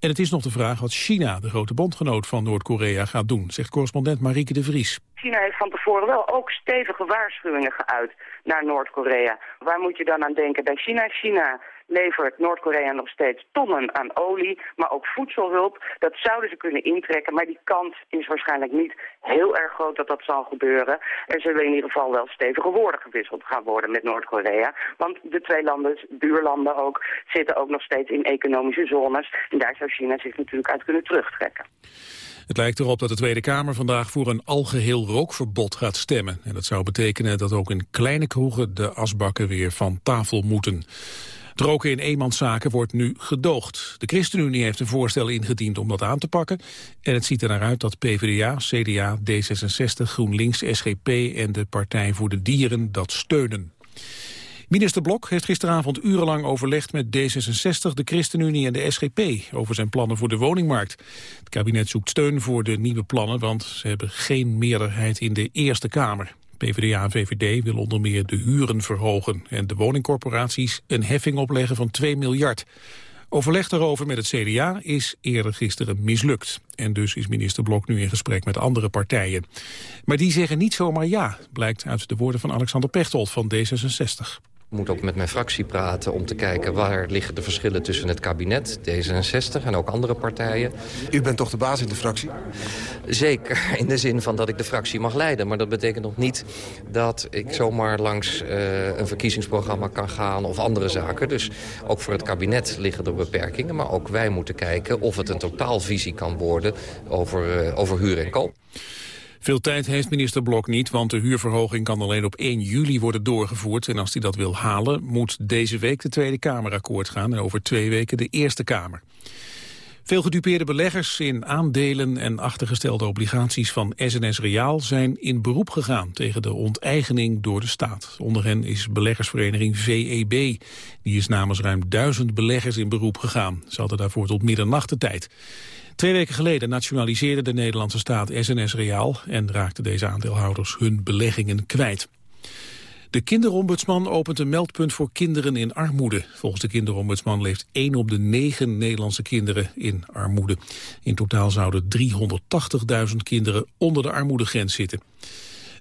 En het is nog de vraag wat China, de grote bondgenoot van Noord-Korea, gaat doen, zegt correspondent Marieke de Vries. China heeft van tevoren wel ook stevige waarschuwingen geuit naar Noord-Korea. Waar moet je dan aan denken bij China? China levert Noord-Korea nog steeds tonnen aan olie, maar ook voedselhulp. Dat zouden ze kunnen intrekken, maar die kans is waarschijnlijk niet heel erg groot dat dat zal gebeuren. Er zullen in ieder geval wel stevige woorden gewisseld gaan worden met Noord-Korea. Want de twee landen, buurlanden ook, zitten ook nog steeds in economische zones. En daar zou China zich natuurlijk uit kunnen terugtrekken. Het lijkt erop dat de Tweede Kamer vandaag voor een algeheel rookverbod gaat stemmen. En dat zou betekenen dat ook in kleine kroegen de asbakken weer van tafel moeten. Het roken in eenmanszaken wordt nu gedoogd. De ChristenUnie heeft een voorstel ingediend om dat aan te pakken. En het ziet er naar uit dat PvdA, CDA, D66, GroenLinks, SGP en de Partij voor de Dieren dat steunen. Minister Blok heeft gisteravond urenlang overlegd met D66, de ChristenUnie en de SGP over zijn plannen voor de woningmarkt. Het kabinet zoekt steun voor de nieuwe plannen, want ze hebben geen meerderheid in de Eerste Kamer. PvdA en VVD willen onder meer de huren verhogen en de woningcorporaties een heffing opleggen van 2 miljard. Overleg daarover met het CDA is eerder gisteren mislukt. En dus is minister Blok nu in gesprek met andere partijen. Maar die zeggen niet zomaar ja, blijkt uit de woorden van Alexander Pechtold van D66. Ik moet ook met mijn fractie praten om te kijken waar liggen de verschillen tussen het kabinet, D66 en ook andere partijen. U bent toch de baas in de fractie? Zeker, in de zin van dat ik de fractie mag leiden. Maar dat betekent nog niet dat ik zomaar langs uh, een verkiezingsprogramma kan gaan of andere zaken. Dus ook voor het kabinet liggen er beperkingen. Maar ook wij moeten kijken of het een totaalvisie kan worden over, uh, over huur en koop. Veel tijd heeft minister Blok niet, want de huurverhoging kan alleen op 1 juli worden doorgevoerd. En als hij dat wil halen, moet deze week de Tweede Kamer akkoord gaan en over twee weken de Eerste Kamer. Veel gedupeerde beleggers in aandelen en achtergestelde obligaties van SNS Reaal zijn in beroep gegaan tegen de onteigening door de staat. Onder hen is beleggersvereniging VEB. Die is namens ruim duizend beleggers in beroep gegaan. Ze hadden daarvoor tot middernacht de tijd. Twee weken geleden nationaliseerde de Nederlandse staat SNS Reaal... en raakten deze aandeelhouders hun beleggingen kwijt. De kinderombudsman opent een meldpunt voor kinderen in armoede. Volgens de kinderombudsman leeft 1 op de 9 Nederlandse kinderen in armoede. In totaal zouden 380.000 kinderen onder de armoedegrens zitten.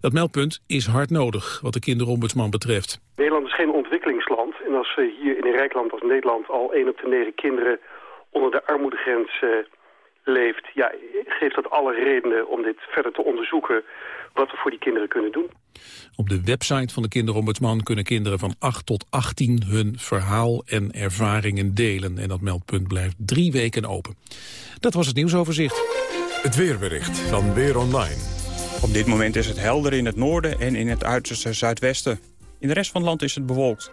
Dat meldpunt is hard nodig, wat de kinderombudsman betreft. Nederland is geen ontwikkelingsland. En als we hier in een rijk land als Nederland al 1 op de 9 kinderen onder de armoedegrens uh, leeft... Ja, geeft dat alle redenen om dit verder te onderzoeken wat we voor die kinderen kunnen doen. Op de website van de kinderombudsman kunnen kinderen van 8 tot 18 hun verhaal en ervaringen delen. En dat meldpunt blijft drie weken open. Dat was het nieuwsoverzicht. Het weerbericht van Weer Online. Op dit moment is het helder in het noorden en in het uiterste zuidwesten. In de rest van het land is het bewolkt.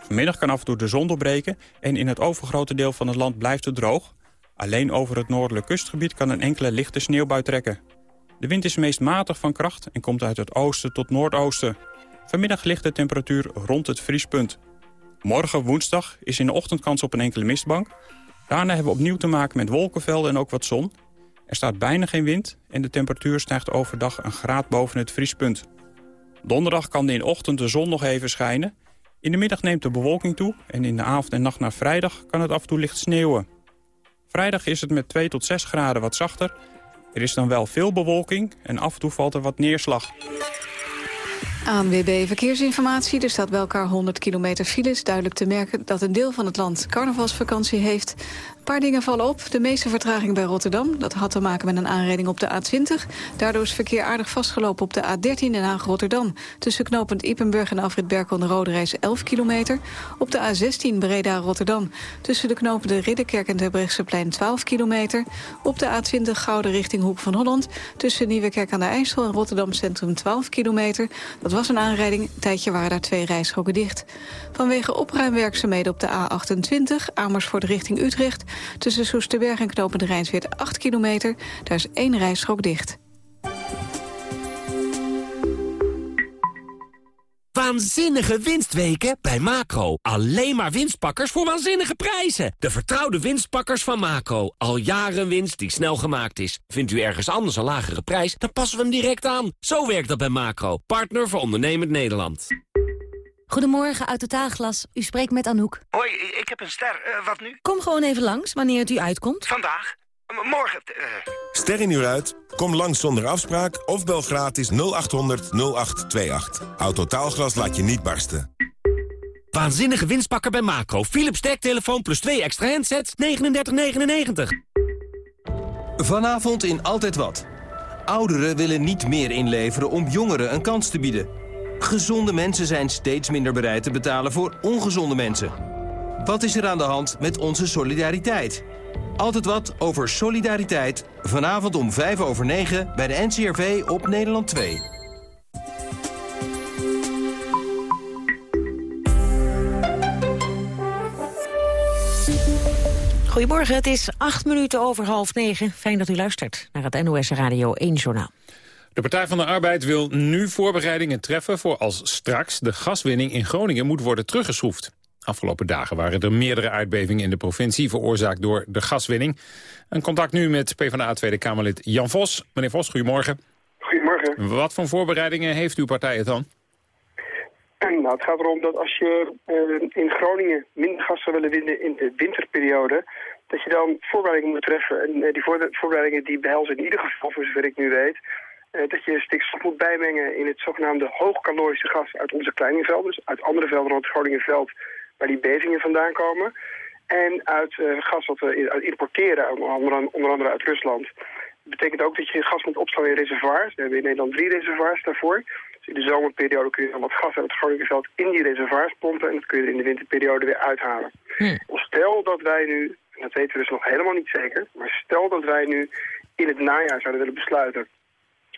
Vanmiddag kan af en toe de zon doorbreken en in het overgrote deel van het land blijft het droog. Alleen over het noordelijk kustgebied kan een enkele lichte sneeuwbui trekken. De wind is meest matig van kracht en komt uit het oosten tot noordoosten. Vanmiddag ligt de temperatuur rond het vriespunt. Morgen woensdag is in de ochtend kans op een enkele mistbank. Daarna hebben we opnieuw te maken met wolkenvelden en ook wat zon. Er staat bijna geen wind en de temperatuur stijgt overdag een graad boven het vriespunt. Donderdag kan in de ochtend de zon nog even schijnen. In de middag neemt de bewolking toe en in de avond en nacht naar vrijdag kan het af en toe licht sneeuwen. Vrijdag is het met 2 tot 6 graden wat zachter. Er is dan wel veel bewolking en af en toe valt er wat neerslag. ANWB Verkeersinformatie. Er staat bij elkaar 100 kilometer files. Duidelijk te merken dat een deel van het land carnavalsvakantie heeft. Paar dingen vallen op. De meeste vertraging bij Rotterdam. Dat had te maken met een aanrijding op de A20. Daardoor is verkeer aardig vastgelopen op de A13 Den Haag-Rotterdam. Tussen knooppunt Ippenburg en Afrit Berkel de Rode Reis 11 kilometer. Op de A16 Breda-Rotterdam. Tussen de knopen de Ridderkerk en Terbrechtseplein 12 kilometer. Op de A20 Gouden richting Hoek van Holland. Tussen Nieuwekerk aan de IJssel en Rotterdam Centrum 12 kilometer. Dat was een aanrijding. Een tijdje waren daar twee rijstroken dicht. Vanwege opruimwerkzaamheden op de A28 Amersfoort richting Utrecht Tussen Soesterberg en Knopen de Rijnsweert 8 kilometer. Daar is één rijstrook dicht. Waanzinnige winstweken bij Macro. Alleen maar winstpakkers voor waanzinnige prijzen. De vertrouwde winstpakkers van Macro. Al jaren winst die snel gemaakt is. Vindt u ergens anders een lagere prijs, dan passen we hem direct aan. Zo werkt dat bij Macro. Partner voor ondernemend Nederland. Goedemorgen, uit Totaalglas. U spreekt met Anouk. Hoi, ik heb een ster. Uh, wat nu? Kom gewoon even langs, wanneer het u uitkomt. Vandaag? morgen? Uh... Ster in uur uit? Kom langs zonder afspraak of bel gratis 0800 0828. Autotaalglas laat je niet barsten. Waanzinnige winstpakker bij Macro. Philips telefoon plus 2 extra handsets, 39,99. Vanavond in Altijd Wat. Ouderen willen niet meer inleveren om jongeren een kans te bieden. Gezonde mensen zijn steeds minder bereid te betalen voor ongezonde mensen. Wat is er aan de hand met onze solidariteit? Altijd wat over solidariteit. Vanavond om 5 over 9 bij de NCRV op Nederland 2. Goedemorgen, het is acht minuten over half negen. Fijn dat u luistert naar het NOS Radio 1 Journaal. De Partij van de Arbeid wil nu voorbereidingen treffen... voor als straks de gaswinning in Groningen moet worden teruggeschroefd. Afgelopen dagen waren er meerdere aardbevingen in de provincie... veroorzaakt door de gaswinning. Een contact nu met PvdA Tweede Kamerlid Jan Vos. Meneer Vos, goedemorgen. Goedemorgen. Wat voor voorbereidingen heeft uw partij het dan? Nou, het gaat erom dat als je uh, in Groningen minder gas zou willen winnen in de winterperiode... dat je dan voorbereidingen moet treffen. En uh, die voorbereidingen die behelzen in ieder geval, voor zover ik nu weet... Eh, dat je stikstof moet bijmengen in het zogenaamde hoogcalorische gas uit onze kleiningvelden. Dus uit andere velden rond het Groningenveld waar die bevingen vandaan komen. En uit uh, gas dat we importeren, onder, onder, andere uit Rusland. Dat betekent ook dat je gas moet opslaan in reservoirs. We hebben in Nederland drie reservoirs daarvoor. Dus in de zomerperiode kun je dan wat gas uit het Groningenveld in die reservoirs pompen. En dat kun je er in de winterperiode weer uithalen. Hm. Stel dat wij nu, en dat weten we dus nog helemaal niet zeker, maar stel dat wij nu in het najaar zouden willen besluiten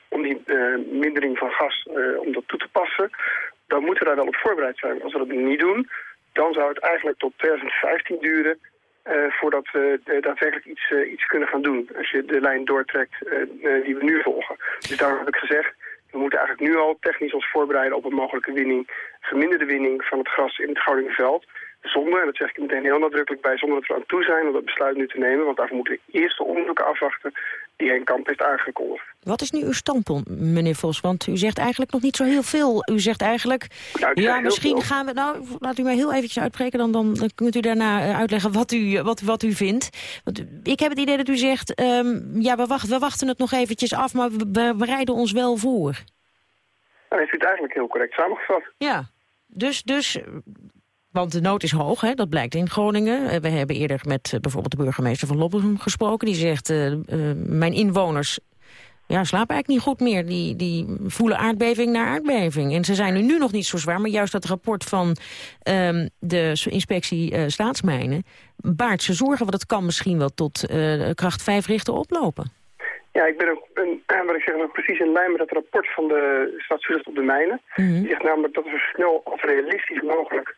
om die uh, mindering van gas uh, om dat toe te passen, dan moeten we daar wel op voorbereid zijn. Als we dat niet doen, dan zou het eigenlijk tot 2015 duren uh, voordat we daadwerkelijk iets, iets kunnen gaan doen. Als je de lijn doortrekt die we nu volgen. Dus daarom heb ik gezegd, we moeten eigenlijk nu al technisch ons voorbereiden op een mogelijke winning, verminderde winning van het gas in het Groningenveld. Zonder, en dat zeg ik meteen heel nadrukkelijk bij, zonder dat we aan toe zijn om dat besluit nu te nemen. Want daarvoor moeten we eerst de onderzoeken afwachten die Henk Kamp heeft aangekondigd. Wat is nu uw standpunt, meneer Vos? Want u zegt eigenlijk nog niet zo heel veel. U zegt eigenlijk, Nou, ja, misschien gaan we... Nou, laat u mij heel eventjes uitbreken, dan, dan, dan kunt u daarna eh, uitleggen wat u, wat, wat u vindt. Want ik heb het idee dat u zegt, ehm, ja, we wachten, we wachten het nog eventjes af, maar we we bereiden ons wel voor. Dan heeft u het eigenlijk heel correct samengevat. Ja, dus, dus want de nood is hoog, hè? dat blijkt in Groningen. Eh, We hebben eerder met eh, bijvoorbeeld de burgemeester van Loppersum gesproken. Die zegt, eh, mijn inwoners ja, slapen eigenlijk niet goed meer. Die, die voelen aardbeving na aardbeving. En ze zijn nu, nu nog niet zo zwaar, maar juist dat rapport van ehm, de inspectie staatsmijnen... baart ze zorgen, want het kan misschien wel tot kracht 5 richten oplopen. Ja, ik ben ook, een, wat ik zeg, precies in lijn met het rapport van de Staatsvlucht op de Mijnen. Die zegt namelijk dat er zo snel als realistisch mogelijk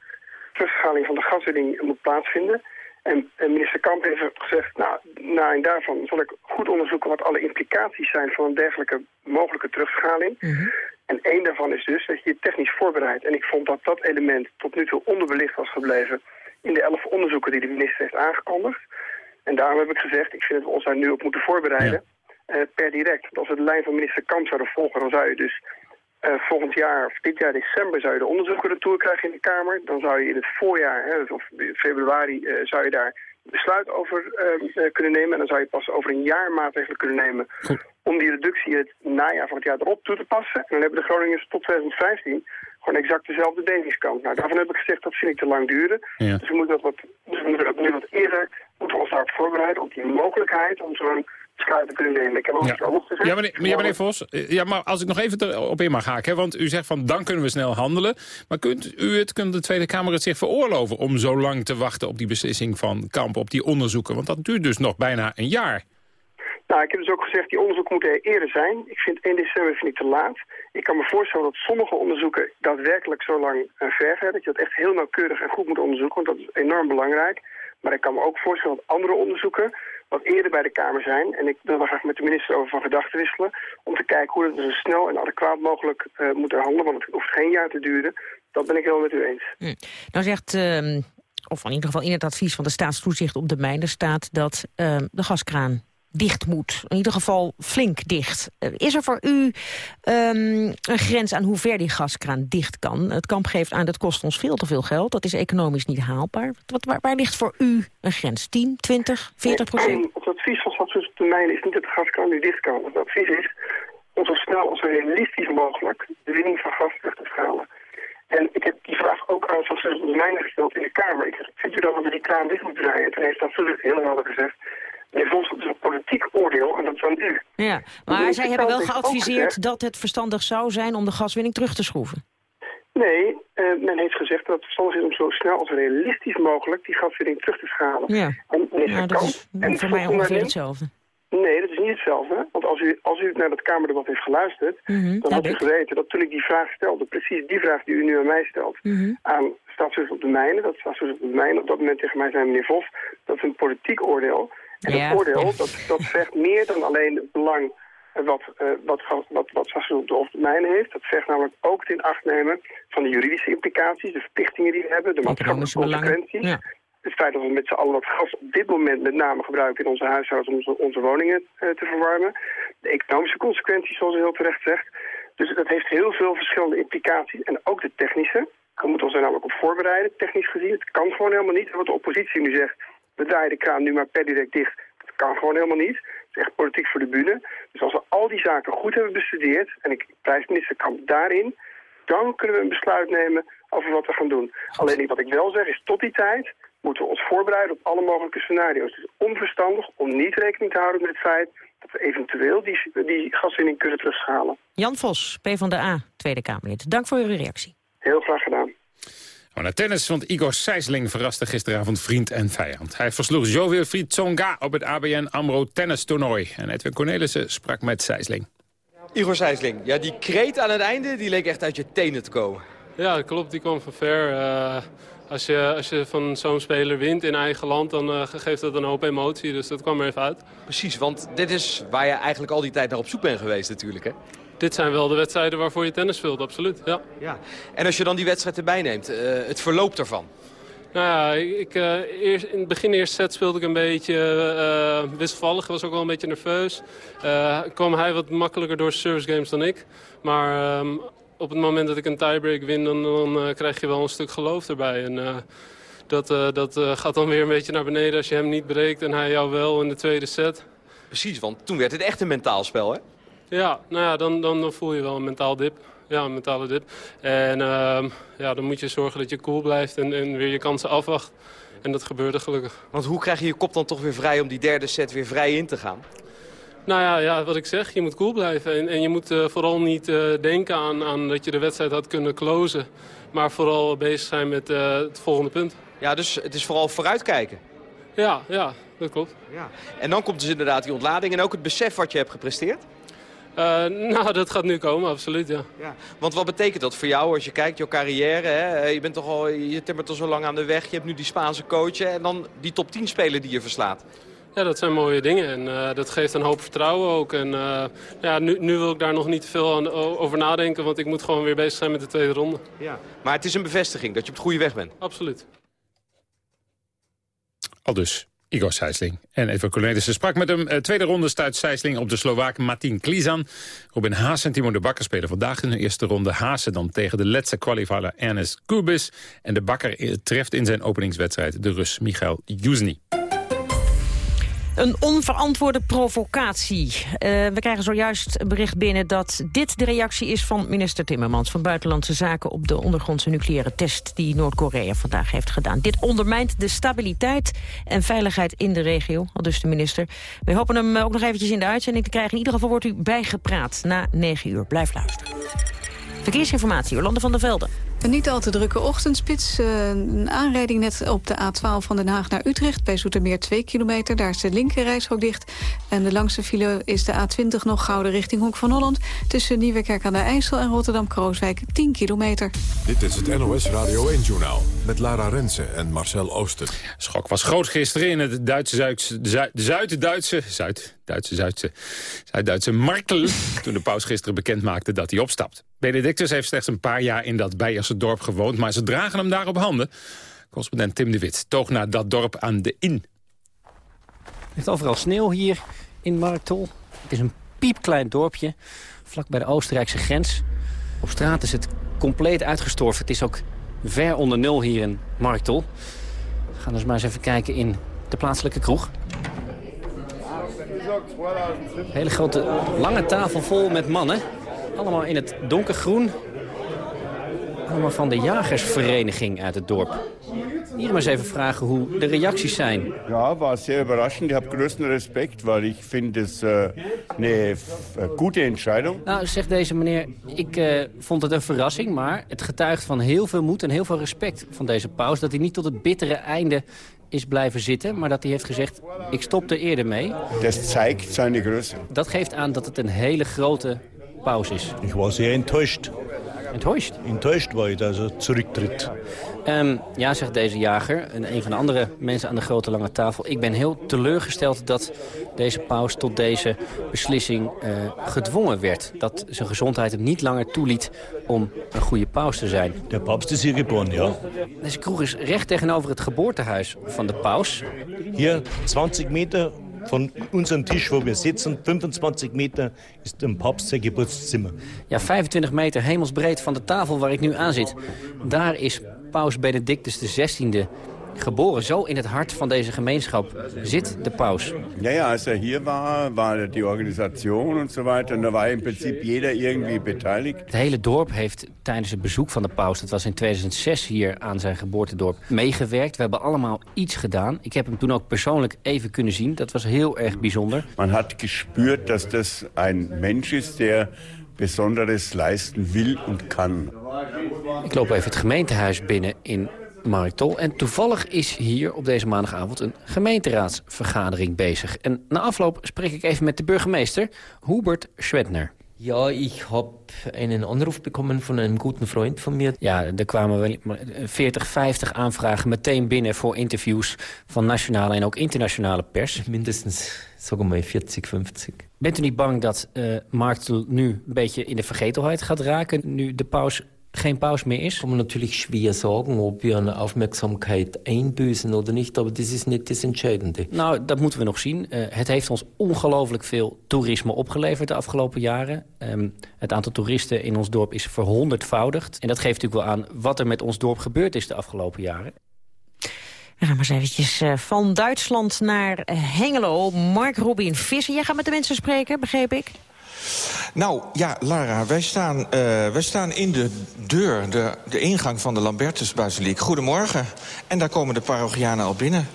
terugschaling van de gaswinning moet plaatsvinden. En, en minister Kamp heeft gezegd, nou, na en daarvan zal ik goed onderzoeken wat alle implicaties zijn van een dergelijke mogelijke terugschaling. En één daarvan is dus dat je je technisch voorbereidt. En ik vond dat dat element tot nu toe onderbelicht was gebleven in de elf onderzoeken die de minister heeft aangekondigd. En daarom heb ik gezegd, ik vind dat we ons daar nu op moeten voorbereiden. eh, per direct. Want als we de lijn van minister Kamp zouden volgen, dan zou je dus eh, volgend jaar, of dit jaar december, zou je de onderzoeken retour krijgen in de Kamer. Dan zou je in het voorjaar, hè, of februari, eh, zou je daar besluit over eh, eh, kunnen nemen. En dan zou je pas over een jaar maatregelen kunnen nemen om die reductie het najaar van het jaar erop toe te passen. En dan hebben de Groningers tot 2015 gewoon exact dezelfde delingskamp. Nou, daarvan heb ik gezegd, dat vind ik te lang duren. Ja. Dus we moeten dat wat, dus we moeten dat nu wat eerder, moeten we ons daarop voorbereiden op die mogelijkheid om zo'n te kunnen nemen. Ik heb ook iets anders gezegd. Ja, meneer, ja, meneer Vos, eh, ja, maar als ik nog even erop in mag haken... Hè, want u zegt van dan kunnen we snel handelen. Maar kunt u het, kunt de Tweede Kamer het zich veroorloven... om zo lang te wachten op die beslissing van Kamp, op die onderzoeken? Want dat duurt dus nog bijna een jaar. Nou, ik heb dus ook gezegd, die onderzoeken moeten er eerder zijn. Ik vind 1 december vind ik te laat. Ik kan me voorstellen dat sommige onderzoeken daadwerkelijk zo lang uh, vergen. Dat je dat echt heel nauwkeurig en goed moet onderzoeken, want dat is enorm belangrijk. Maar ik kan me ook voorstellen dat andere onderzoeken wat eerder bij de Kamer zijn. En ik wil daar graag met de minister over van gedachten wisselen. Om te kijken hoe we zo snel en adequaat mogelijk moeten handelen. Want het hoeft geen jaar te duren. Dat ben ik heel met u eens. Hm. Nou zegt, uh, of in ieder geval in het advies van de staatstoezicht op de mijnen staat... dat uh, de gaskraan dicht moet. In ieder geval flink dicht. Uh, is er voor u um, een grens aan hoe ver die gaskraan dicht kan? Het kamp geeft aan, dat kost ons veel te veel geld. Dat is economisch niet haalbaar. Wat, waar, waar, ligt voor u een grens? 10, 20, 40 procent? Het advies van mijnen is niet dat de gaskraan nu dicht kan. Het advies is om zo snel als realistisch mogelijk de winning van gas terug te schalen. En ik heb die vraag ook aan de mijnen gesteld in de Kamer. Ik zeg, vindt u dan dat we die kraan dicht moeten draaien? En toen heeft Stadshus heel helder gezegd... Het is een politiek oordeel en dat aan u. Ja, maar zij hebben wel geadviseerd dat het verstandig zou zijn om de gaswinning terug te schroeven. Nee, uh, men heeft gezegd dat het verstandig is om zo snel als realistisch mogelijk die gaswinning terug te schalen. Ja, en dat is en voor mij ongeveer hetzelfde. Nee, dat is niet hetzelfde. Want als u, als u naar het Kamerdebat heeft geluisterd... Mm -hmm, dan had u geweten dat toen ik die vraag stelde... precies die vraag die u nu aan mij stelt... Mm -hmm. aan staatszus op de mijnen... dat staatszus op de mijnen op dat moment tegen mij zei... meneer Vos, dat is een politiek oordeel... En ja. dat oordeel, dat, dat zegt meer dan alleen het belang wat, uh, wat, wat, wat Sassoen op de mijnen heeft. Dat zegt namelijk ook het in acht nemen van de juridische implicaties, de verplichtingen die we hebben, de maatschappelijke consequenties. Ja. Het feit dat we met z'n allen dat gas op dit moment met name gebruiken in onze huishoudens om onze, onze woningen uh, te verwarmen. De economische consequenties, zoals u heel terecht zegt. Dus dat heeft heel veel verschillende implicaties. En ook de technische. We moeten ons er namelijk op voorbereiden, technisch gezien. Het kan gewoon helemaal niet. Wat de oppositie nu zegt, we draaien de kraan nu maar per direct dicht. Dat kan gewoon helemaal niet. Het is echt politiek voor de bühne. Dus als we al die zaken goed hebben bestudeerd... en ik prijs minister Kamp daarin... dan kunnen we een besluit nemen over wat we gaan doen. Alleen wat ik wel zeg is, tot die tijd moeten we ons voorbereiden op alle mogelijke scenario's. Het is onverstandig om niet rekening te houden met het feit... dat we eventueel die, die gaswinning kunnen terugschalen. Jan Vos, PvdA, Tweede Kamerlid. Dank voor uw reactie. Heel graag gedaan. Maar naar tennis, want Igor Sijsling verraste gisteravond vriend en vijand. Hij versloeg Jo Wilfried Tsonga op het ABN AMRO tennistoernooi. En Edwin Cornelissen sprak met Sijsling. Igor Sijsling, ja, die kreet aan het einde die leek echt uit je tenen te komen. Ja, dat klopt. Die kwam van ver. Uh, als, je, als je van zo'n speler wint in eigen land, dan uh, geeft dat een hoop emotie. Dus dat kwam er even uit. Precies, want dit is waar je eigenlijk al die tijd naar op zoek bent geweest natuurlijk, hè? Dit zijn wel de wedstrijden waarvoor je tennis speelt, absoluut. Ja. Ja. En als je dan die wedstrijd erbij neemt, uh, het verloop daarvan? Nou ja, ik, uh, eerst, in het begin eerste set speelde ik een beetje uh, wisselvallig. was ook wel een beetje nerveus. Kwam hij wat makkelijker door service games dan ik. Maar um, op het moment dat ik een tiebreak win, dan, dan krijg je wel een stuk geloof erbij. En dat, dat gaat dan weer een beetje naar beneden als je hem niet breekt en hij jou wel in de tweede set. Precies, want toen werd het echt een mentaal spel, hè? Ja, nou ja, dan, dan, dan voel je wel een mentaal dip. Ja, een mentale dip. En uh, ja, dan moet je zorgen dat je cool blijft en, en weer je kansen afwacht. En dat gebeurde gelukkig. Want hoe krijg je je kop dan toch weer vrij om die derde set weer vrij in te gaan? Nou ja, ja wat ik zeg, je moet cool blijven. En, en je moet uh, vooral niet uh, denken aan, aan dat je de wedstrijd had kunnen closen. Maar vooral bezig zijn met uh, het volgende punt. Ja, dus het is vooral vooruitkijken. Ja, ja, dat klopt. Ja. En dan komt dus inderdaad die ontlading en ook het besef wat je hebt gepresteerd? Uh, nou, dat gaat nu komen, absoluut, ja. ja. Want wat betekent dat voor jou als je kijkt, jouw carrière? Hè? Je bent toch al, je timmert al zo lang aan de weg. Je hebt nu die Spaanse coach en dan die top 10 spelen die je verslaat. Ja, dat zijn mooie dingen en uh, dat geeft een hoop vertrouwen ook. En uh, ja, nu, nu, wil ik daar nog niet te veel aan, over nadenken, want ik moet gewoon weer bezig zijn met de tweede ronde. Ja. Maar het is een bevestiging dat je op de goede weg bent. Absoluut. Al dus. Igor Sijsling. En even Cornelissen sprak met hem. Eh, tweede ronde stuit Sijsling op de Slovaak Martin Klizan. Robin Haase en Timo de Bakker spelen vandaag in de eerste ronde. Haase dan tegen de letse kwalifier Ernest Kubis. En de Bakker treft in zijn openingswedstrijd de Rus Michael Jusny. Een onverantwoorde provocatie. Uh, we krijgen zojuist een bericht binnen dat dit de reactie is van minister Timmermans van Buitenlandse Zaken op de ondergrondse nucleaire test die Noord-Korea vandaag heeft gedaan. Dit ondermijnt de stabiliteit en veiligheid in de regio, al dus de minister. We hopen hem ook nog eventjes in de uitzending te krijgen. In ieder geval wordt u bijgepraat na 9 uur. Blijf luisteren. Verkeersinformatie, Jolande van der Velde. Een niet al te drukke ochtendspits. Uh, een aanrijding net op de A12 van Den Haag naar Utrecht. Bij Zoetermeer 2 kilometer. Daar is de linkerrijstrook dicht. En de langste file is de A20 nog gouden richting Hoek van Holland. Tussen Nieuwekerk aan de IJssel en Rotterdam-Krooswijk 10 kilometer. Dit is het NOS Radio 1-journaal. Met Lara Rensen en Marcel Ooster. Schok was groot gisteren in het Duitse-Duitse... Zuid-Duitse... Zuid, Duitse, Zuidse, Zuid-Duitse Martel... toen de paus gisteren bekend maakte dat hij opstapt. Benedictus heeft slechts een paar jaar in dat Beierse dorp gewoond... maar ze dragen hem daar op handen. Correspondent Tim de Wit toog naar dat dorp aan de Inn. Het heeft overal sneeuw hier in Martel. Het is een piepklein dorpje, vlak bij de Oostenrijkse grens. Op straat is het compleet uitgestorven. Het is ook ver onder nul hier in Martel. We gaan dus maar eens even kijken in de plaatselijke kroeg. Een hele grote, lange tafel vol met mannen. Allemaal in het donkergroen. Allemaal van de jagersvereniging uit het dorp. Hier maar eens even vragen hoe de reacties zijn. Ja, was zeer überraschend. Ik heb grootste respect, want ik vind het uh, een goede entscheiding. Nou, zegt deze meneer, ik uh, vond het een verrassing, maar het getuigt van heel veel moed en heel veel respect van deze paus. Dat hij niet tot het bittere einde is blijven zitten, maar dat hij heeft gezegd, ik stop er eerder mee. Dat zeigt zijn größe. Dat geeft aan dat het een hele grote paus is. Ik was zeer enttäuscht. Enttäuscht? Enttäuscht weil dat ze terugtreedt. Um, ja, zegt deze jager, en een van de andere mensen aan de grote lange tafel... ik ben heel teleurgesteld dat deze paus tot deze beslissing uh, gedwongen werd. Dat zijn gezondheid hem niet langer toeliet om een goede paus te zijn. De paus is hier geboren, ja. Deze kroeg is recht tegenover het geboortehuis van de paus. Hier 20 meter van onze Tisch, waar we zitten, 25 meter, is een Papst geburtszimmer. Ja, 25 meter hemelsbreed van de tafel waar ik nu aan zit. Daar is paus Benedictus XVI geboren. Zo in het hart van deze gemeenschap zit de paus. Ja, ja, als er hier was, war die organisatie en zo weiter. En daar was in principe jeder irgendwie beteiligd. Het hele dorp heeft tijdens het bezoek van de paus, dat was in 2006 hier aan zijn geboortedorp, meegewerkt. We hebben allemaal iets gedaan. Ik heb hem toen ook persoonlijk even kunnen zien. Dat was heel erg bijzonder. Man had gespuurd dat dat een mens is, der Besonderes leisten wil en kan. Ik loop even het gemeentehuis binnen in Marktol. En toevallig is hier op deze maandagavond een gemeenteraadsvergadering bezig. En na afloop spreek ik even met de burgemeester, Hubert Schwedner. Ja, ik heb een Anruf bekommen van een goede vriend van mij. Ja, er kwamen wel 40, 50 aanvragen meteen binnen voor interviews van nationale en ook internationale pers. Mindestens, zeg maar 40, 50. Bent u niet bang dat uh, Marktel nu een beetje in de vergetelheid gaat raken... nu de paus geen paus meer is? Kan man natuurlijk schwer zeggen of we een aufmerksamkeit einbüßen of niet, maar dit is niet het entscheidende. Nou, dat moeten we nog zien. Uh, het heeft ons ongelooflijk veel toerisme opgeleverd de afgelopen jaren. Um, het aantal toeristen in ons dorp is verhonderdvoudigd. En dat geeft natuurlijk wel aan wat er met ons dorp gebeurd is de afgelopen jaren. We gaan maar eens eventjes uh, van Duitsland naar Hengelo. Mark Robin Visser, jij gaat met de mensen spreken, begreep ik? Nou, ja, Lara, wij staan, uh, wij staan in de deur, de, de ingang van de Lambertusbasiliek. Goedemorgen. En daar komen de parochianen al binnen.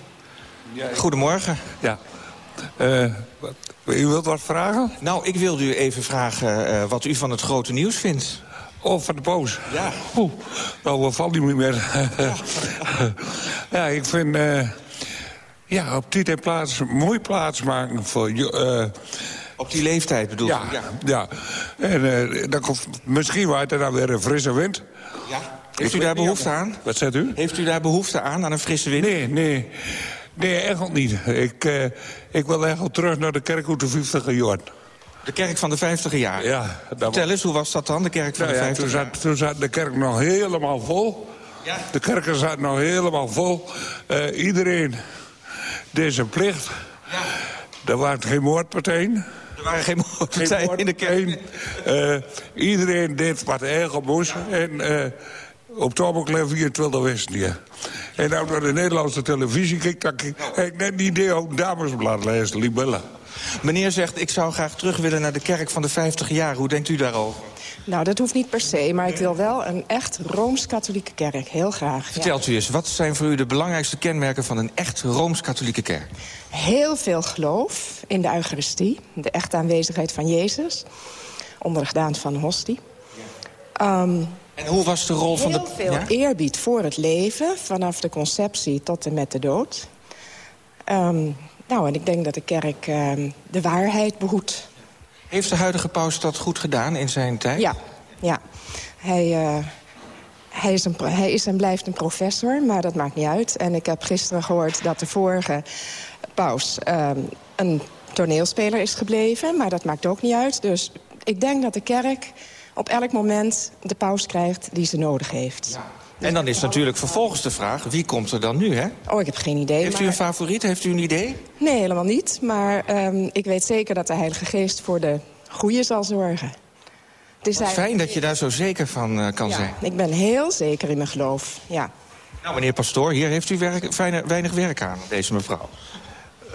Ja, Goedemorgen. Ja. Uh, u wilt wat vragen? Nou, ik wilde u even vragen uh, wat u van het grote nieuws vindt. Oh, van de boos? Ja. Oeh, nou, wat valt niet meer. Ja, ja ik vind... Uh, ja, op tijd en plaats, mooi plaats maken voor... Uh, op die leeftijd bedoel ja, je? Ja, ja. En uh, dan komt misschien waait er dan weer een frisse wind. Ja. Heeft u daar behoefte aan? Wat zegt u? Heeft u daar behoefte aan, aan een frisse wind? Nee, nee. Nee, echt niet. Ik, uh, ik wil echt terug naar de kerk uit de 50 jaar. De kerk van de 50 jaar? Ja. Vertel eens, hoe was dat dan, de kerk van nou, de ja, 50 toen jaar? zat, toen zat de kerk nog helemaal vol. Ja. De kerken zaten nog helemaal vol. Uh, iedereen deed zijn plicht. Ja. Er waren geen moordpartijen. Er waren geen moordpartijen in de kerk. Uh, iedereen deed wat eigen moest. En uh, op Torbekleef 24 wist niet. En nou naar de Nederlandse televisie kijk, dan heb ik net een idee hoe een damesblad lezen, libellen. Meneer zegt, ik zou graag terug willen naar de kerk van de 50 jaar. Hoe denkt u daarover? Nou, dat hoeft niet per se, maar ik wil wel een echt Rooms-Katholieke kerk. Heel graag. Vertelt ja. u eens, wat zijn voor u de belangrijkste kenmerken van een echt Rooms-Katholieke kerk? Heel veel geloof in de Eucharistie, de echte aanwezigheid van Jezus. Onder de gedaante van hostie. Um, en hoe was de rol van de... Heel veel ja? eerbied voor het leven, vanaf de conceptie tot en met de dood. Um, nou, en ik denk dat de kerk um, de waarheid behoedt. Heeft de huidige paus dat goed gedaan in zijn tijd? Ja, ja. Hij, uh, hij, is een, hij is en blijft een professor, maar dat maakt niet uit. En ik heb gisteren gehoord dat de vorige paus um, een toneelspeler is gebleven. Maar dat maakt ook niet uit. Dus ik denk dat de kerk op elk moment de paus krijgt die ze nodig heeft. Ja. En dan is natuurlijk vervolgens de vraag, wie komt er dan nu, hè? Oh, ik heb geen idee. Heeft maar... u een favoriet? Heeft u een idee? Nee, helemaal niet. Maar um, ik weet zeker dat de Heilige Geest voor de goede zal zorgen. Het is eigenlijk... fijn dat je daar zo zeker van uh, kan ja, zijn. ik ben heel zeker in mijn geloof, ja. Nou, meneer Pastoor, hier heeft u werk, weinig, weinig werk aan, deze mevrouw.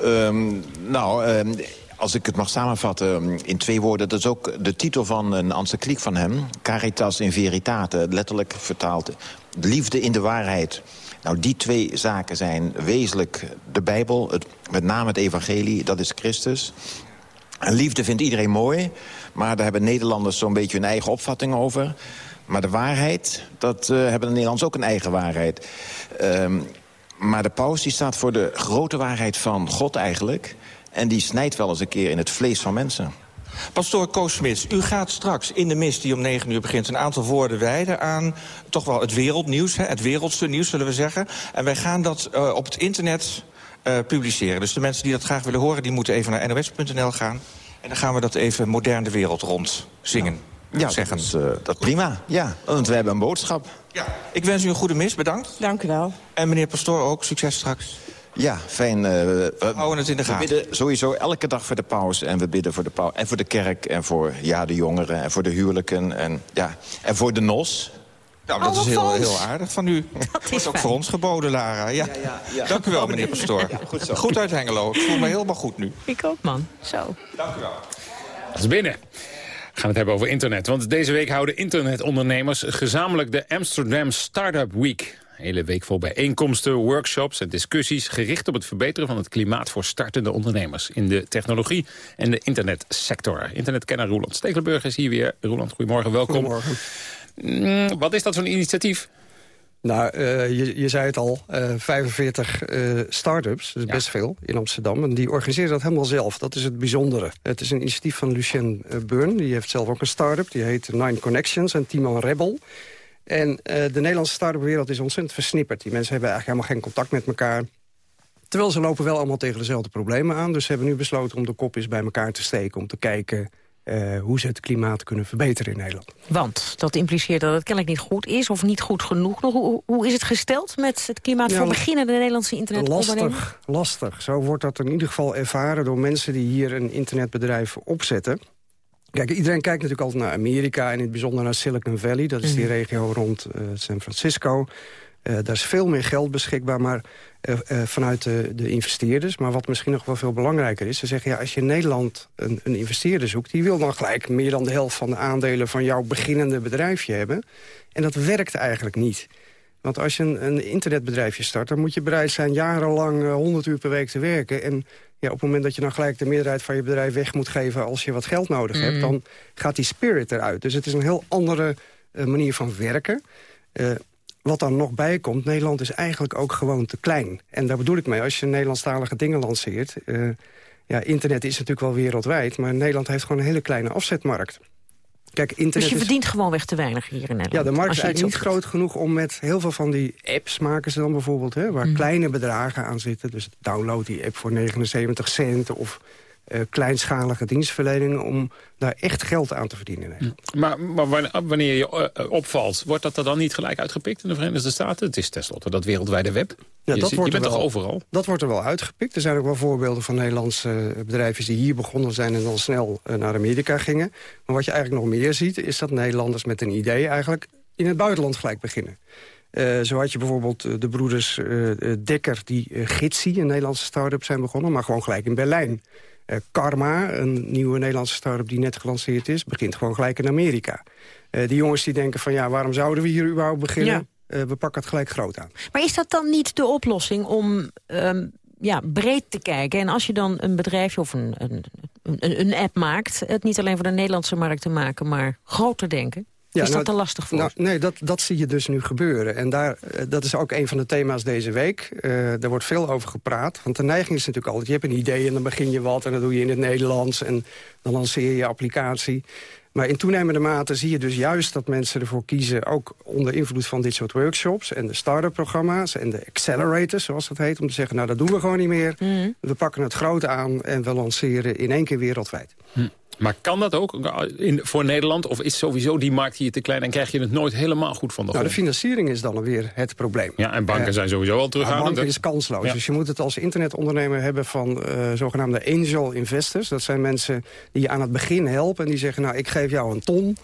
Um, nou, um, als ik het mag samenvatten in twee woorden... dat is ook de titel van een encycliek van hem. Caritas in veritate, letterlijk vertaald. Liefde in de waarheid. Nou, die twee zaken zijn wezenlijk de Bijbel, het, met name het evangelie, dat is Christus. En liefde vindt iedereen mooi, maar daar hebben Nederlanders zo'n beetje hun eigen opvatting over. Maar de waarheid, dat uh, hebben de Nederlanders ook een eigen waarheid. Um, maar de paus die staat voor de grote waarheid van God eigenlijk... En die snijdt wel eens een keer in het vlees van mensen. Pastoor Koos Smits, u gaat straks in de mis die om 9 uur begint... een aantal woorden wijden aan toch wel het wereldnieuws, hè, het wereldste nieuws zullen we zeggen. En wij gaan dat uh, op het internet uh, publiceren. Dus de mensen die dat graag willen horen, die moeten even naar nos.nl gaan. En dan gaan we dat even modern de wereld rond zingen. Ja, ja zeggen. Dat, is, uh, dat prima. Ja, want we hebben een boodschap. Ja, ik wens u een goede mis, bedankt. Dank u wel. En meneer Pastoor ook, succes straks. Ja, fijn. Uh, we houden het in de gaten. We bidden sowieso elke dag voor de paus. En we bidden voor de paus. En voor de kerk. En voor ja, de jongeren. En voor de huwelijken. En, ja, en voor de nos. Nou, dat is heel, heel aardig van u. Dat is ook voor ons geboden, Lara. Ja. Ja, ja, ja. Dank u wel, meneer Pastoor. Ja, goed, zo. goed uit Hengelo. Ik voel me helemaal goed nu. Ik ook, man. Zo. Dank u wel. Dat is binnen. We gaan het hebben over internet. Want deze week houden internetondernemers gezamenlijk de Amsterdam Startup Week. Hele week vol bijeenkomsten, workshops en discussies... gericht op het verbeteren van het klimaat voor startende ondernemers... in de technologie en de internetsector. Internetkenner Roland Stekelenburg is hier weer. Roland, goedemorgen, welkom. Goedemorgen. Mm, wat is dat voor een initiatief? Nou, uh, je, je zei het al, uh, 45 uh, start-ups, dat is ja. best veel, in Amsterdam. En die organiseren dat helemaal zelf, dat is het bijzondere. Het is een initiatief van Lucien Burn, die heeft zelf ook een start-up. Die heet Nine Connections en Timon Rebel. En uh, de Nederlandse start-up wereld is ontzettend versnipperd. Die mensen hebben eigenlijk helemaal geen contact met elkaar. Terwijl ze lopen wel allemaal tegen dezelfde problemen aan. Dus ze hebben nu besloten om de kopjes bij elkaar te steken... om te kijken eh, hoe ze het klimaat kunnen verbeteren in Nederland. Want dat impliceert dat het kennelijk niet goed is of niet goed genoeg. Hoe, hoe is het gesteld met het klimaat voor beginnende Nederlandse internetondernemingen? Lastig, lastig. Zo wordt dat in ieder geval ervaren door mensen die hier een internetbedrijf opzetten. Kijk, iedereen kijkt natuurlijk altijd naar Amerika... en in het bijzonder naar Silicon Valley. Dat is die mhm. regio rond uh, San Francisco. Uh, daar is veel meer geld beschikbaar maar, uh, vanuit de, de, investeerders. Maar wat misschien nog wel veel belangrijker is... ze zeggen, ja, als je in Nederland een, een, investeerder zoekt... die wil dan gelijk meer dan de helft van de aandelen... van jouw beginnende bedrijfje hebben. En dat werkt eigenlijk niet. Want als je een, een internetbedrijfje start... dan moet je bereid zijn jarenlang 100 uur per week te werken... en ja, op het moment dat je dan gelijk de meerderheid van je bedrijf weg moet geven... als je wat geld nodig hebt, mm. dan gaat die spirit eruit. Dus het is een heel andere uh, manier van werken. Uh, wat dan nog bij komt, Nederland is eigenlijk ook gewoon te klein. En daar bedoel ik mee, als je Nederlandstalige dingen lanceert... Uh, ja, internet is natuurlijk wel wereldwijd... maar Nederland heeft gewoon een hele kleine afzetmarkt. Kijk, internet dus je verdient gewoon weg te weinig hier in Nederland? Ja, de markt is eigenlijk niet groot genoeg om met heel veel van die apps maken ze dan bijvoorbeeld... Hè, waar mhm. kleine bedragen aan zitten. Dus download die app voor 79 cent of uh, kleinschalige dienstverlening... om daar echt geld aan te verdienen. Maar, maar wanneer je uh, opvalt, wordt dat er dan niet gelijk uitgepikt in de Verenigde Staten? Het is tenslotte dat wereldwijde web. Ja, je, dat wordt je bent toch overal? Dat wordt er wel uitgepikt. Er zijn ook wel voorbeelden van Nederlandse bedrijven... die hier begonnen zijn en dan snel uh, naar Amerika gingen. Maar wat je eigenlijk nog meer ziet... is dat Nederlanders met een idee eigenlijk in het buitenland gelijk beginnen. Uh, zo had je bijvoorbeeld de broeders uh, Dekker, die uh, Gitsi, een Nederlandse start-up, zijn begonnen... maar gewoon gelijk in Berlijn. Uh, Karma, een nieuwe Nederlandse start-up die net gelanceerd is... begint gewoon gelijk in Amerika. Uh, die jongens die denken van ja, waarom zouden we hier überhaupt beginnen? Uh, we pakken het gelijk groot aan. Maar is dat dan niet de oplossing om um, ja, breed te kijken? En als je dan een bedrijfje of een, een, een, een app maakt... het niet alleen voor de Nederlandse markt te maken, maar groter denken? Ja, is dat nou, te lastig voor? Nou, nee, dat, dat zie je dus nu gebeuren. En daar, eh, dat is ook een van de thema's deze week. Uh, er wordt veel over gepraat. Want de neiging is natuurlijk altijd... je hebt een idee en dan begin je wat... en dan doe je in het Nederlands en dan lanceer je je applicatie. Maar in toenemende mate zie je dus juist dat mensen ervoor kiezen... ook onder invloed van dit soort workshops en de start-up programma's... en de accelerators, zoals dat heet, om te zeggen... nou, dat doen we gewoon niet meer. Mm. We pakken het groot aan en we lanceren in één keer wereldwijd. Mm. Maar kan dat ook in, voor Nederland? Of is sowieso die markt hier te klein en krijg je het nooit helemaal goed van de grond? Nou, de financiering is dan weer het probleem. Ja, en banken zijn sowieso al terughoudend. Banken is kansloos. Dus je moet het als internetondernemer hebben van uh, zogenaamde angel investors. Dat zijn mensen die je aan het begin helpen en die zeggen... nou, ik geef jou een ton...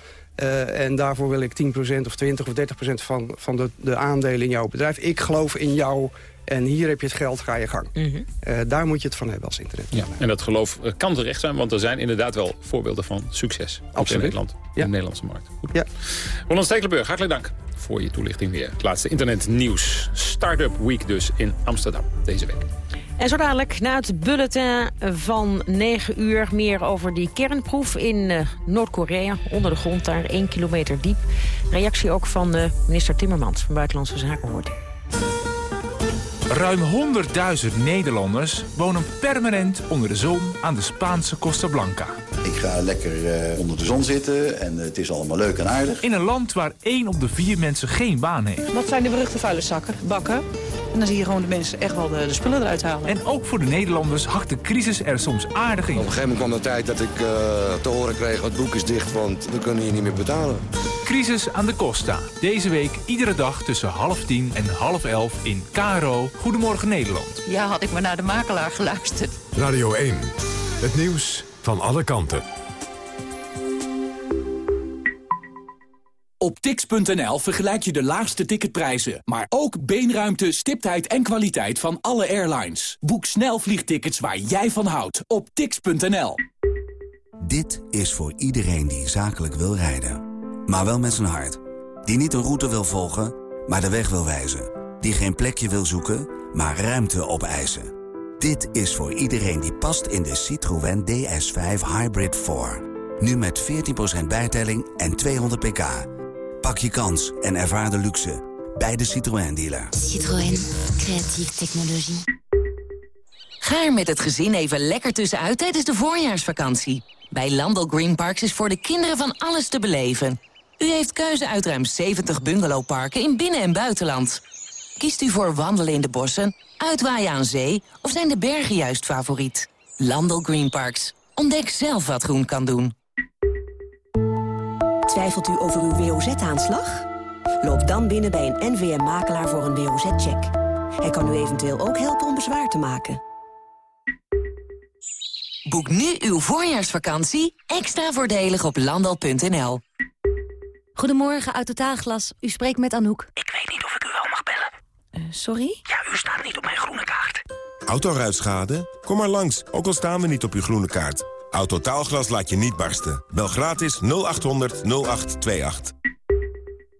Uh, en daarvoor wil ik 10% of 20 of 30% van, van de, de aandelen in jouw bedrijf. Ik geloof in jouw en hier heb je het geld, ga je gang. Mhm. Eh, daar moet je het van hebben als internet. Ja, en dat geloof eh, kan terecht zijn, want er zijn inderdaad wel voorbeelden van succes. Absoluut. In Nederland, ja. in de Nederlandse markt. Goed. Ja. Roland Stekelenburg, hartelijk dank voor je toelichting weer. Het laatste internetnieuws. Startup Week dus in Amsterdam deze week. En zo dadelijk, na het bulletin van 9 uur... meer over die kernproef in uh, Noord-Korea. Onder de grond daar, 1 kilometer diep. Reactie ook van minister Timmermans van Buitenlandse Zaken hoort. Ruim 100.000 Nederlanders wonen permanent onder de zon aan de Spaanse Costa Blanca. Ik ga lekker uh, onder de zon zitten en het is allemaal leuk en aardig. In een land waar één op de vier mensen geen baan heeft. Wat zijn de beruchte vuilniszakken? Bakken? En dan zie je gewoon de mensen echt wel de, de, spullen eruit halen. En ook voor de Nederlanders hakt de crisis er soms aardig in. Op een gegeven moment kwam de tijd dat ik uh, te horen kreeg... het boek is dicht, want we kunnen hier niet meer betalen. Crisis aan de Costa. Deze week iedere dag tussen half tien en half elf in KRO. Goedemorgen Nederland. Ja, had ik maar naar de makelaar geluisterd. Radio 1. Het nieuws van alle kanten. Op tix.nl vergelijk je de laagste ticketprijzen, maar ook beenruimte, stiptheid en kwaliteit van alle airlines. Boek snel vliegtickets waar jij van houdt op tix.nl. Dit is voor iedereen die zakelijk wil rijden, maar wel met zijn hart. Die niet een route wil volgen, maar de weg wil wijzen. Die geen plekje wil zoeken, maar ruimte opeisen. Dit is voor iedereen die past in de Citroën DS5 Hybrid 4. Nu met 14% bijtelling en 200 pk. Pak je kans en ervaar de luxe bij de Citroën dealer. Citroën, creatieve technologie. Ga er met het gezin even lekker tussenuit tijdens de voorjaarsvakantie. Bij Landel Green Parks is voor de kinderen van alles te beleven. U heeft keuze uit ruim 70 bungalowparken in binnen- en buitenland. Kiest u voor wandelen in de bossen, uitwaaien aan zee... of zijn de bergen juist favoriet? Landel Green Parks. Ontdek zelf wat groen kan doen. Twijfelt u over uw WOZ-aanslag? Loop dan binnen bij een NVM-makelaar voor een WOZ-check. Hij kan u eventueel ook helpen om bezwaar te maken. Boek nu uw voorjaarsvakantie extra voordelig op landal.nl. Goedemorgen, uit Totaalglas. U spreekt met Anouk. Ik weet niet of ik u. Uh, sorry? Ja, u staat niet op mijn groene kaart. Autoruitschade? Kom maar langs, ook al staan we niet op uw groene kaart. Autotaalglas laat je niet barsten. Bel gratis 0800 0828.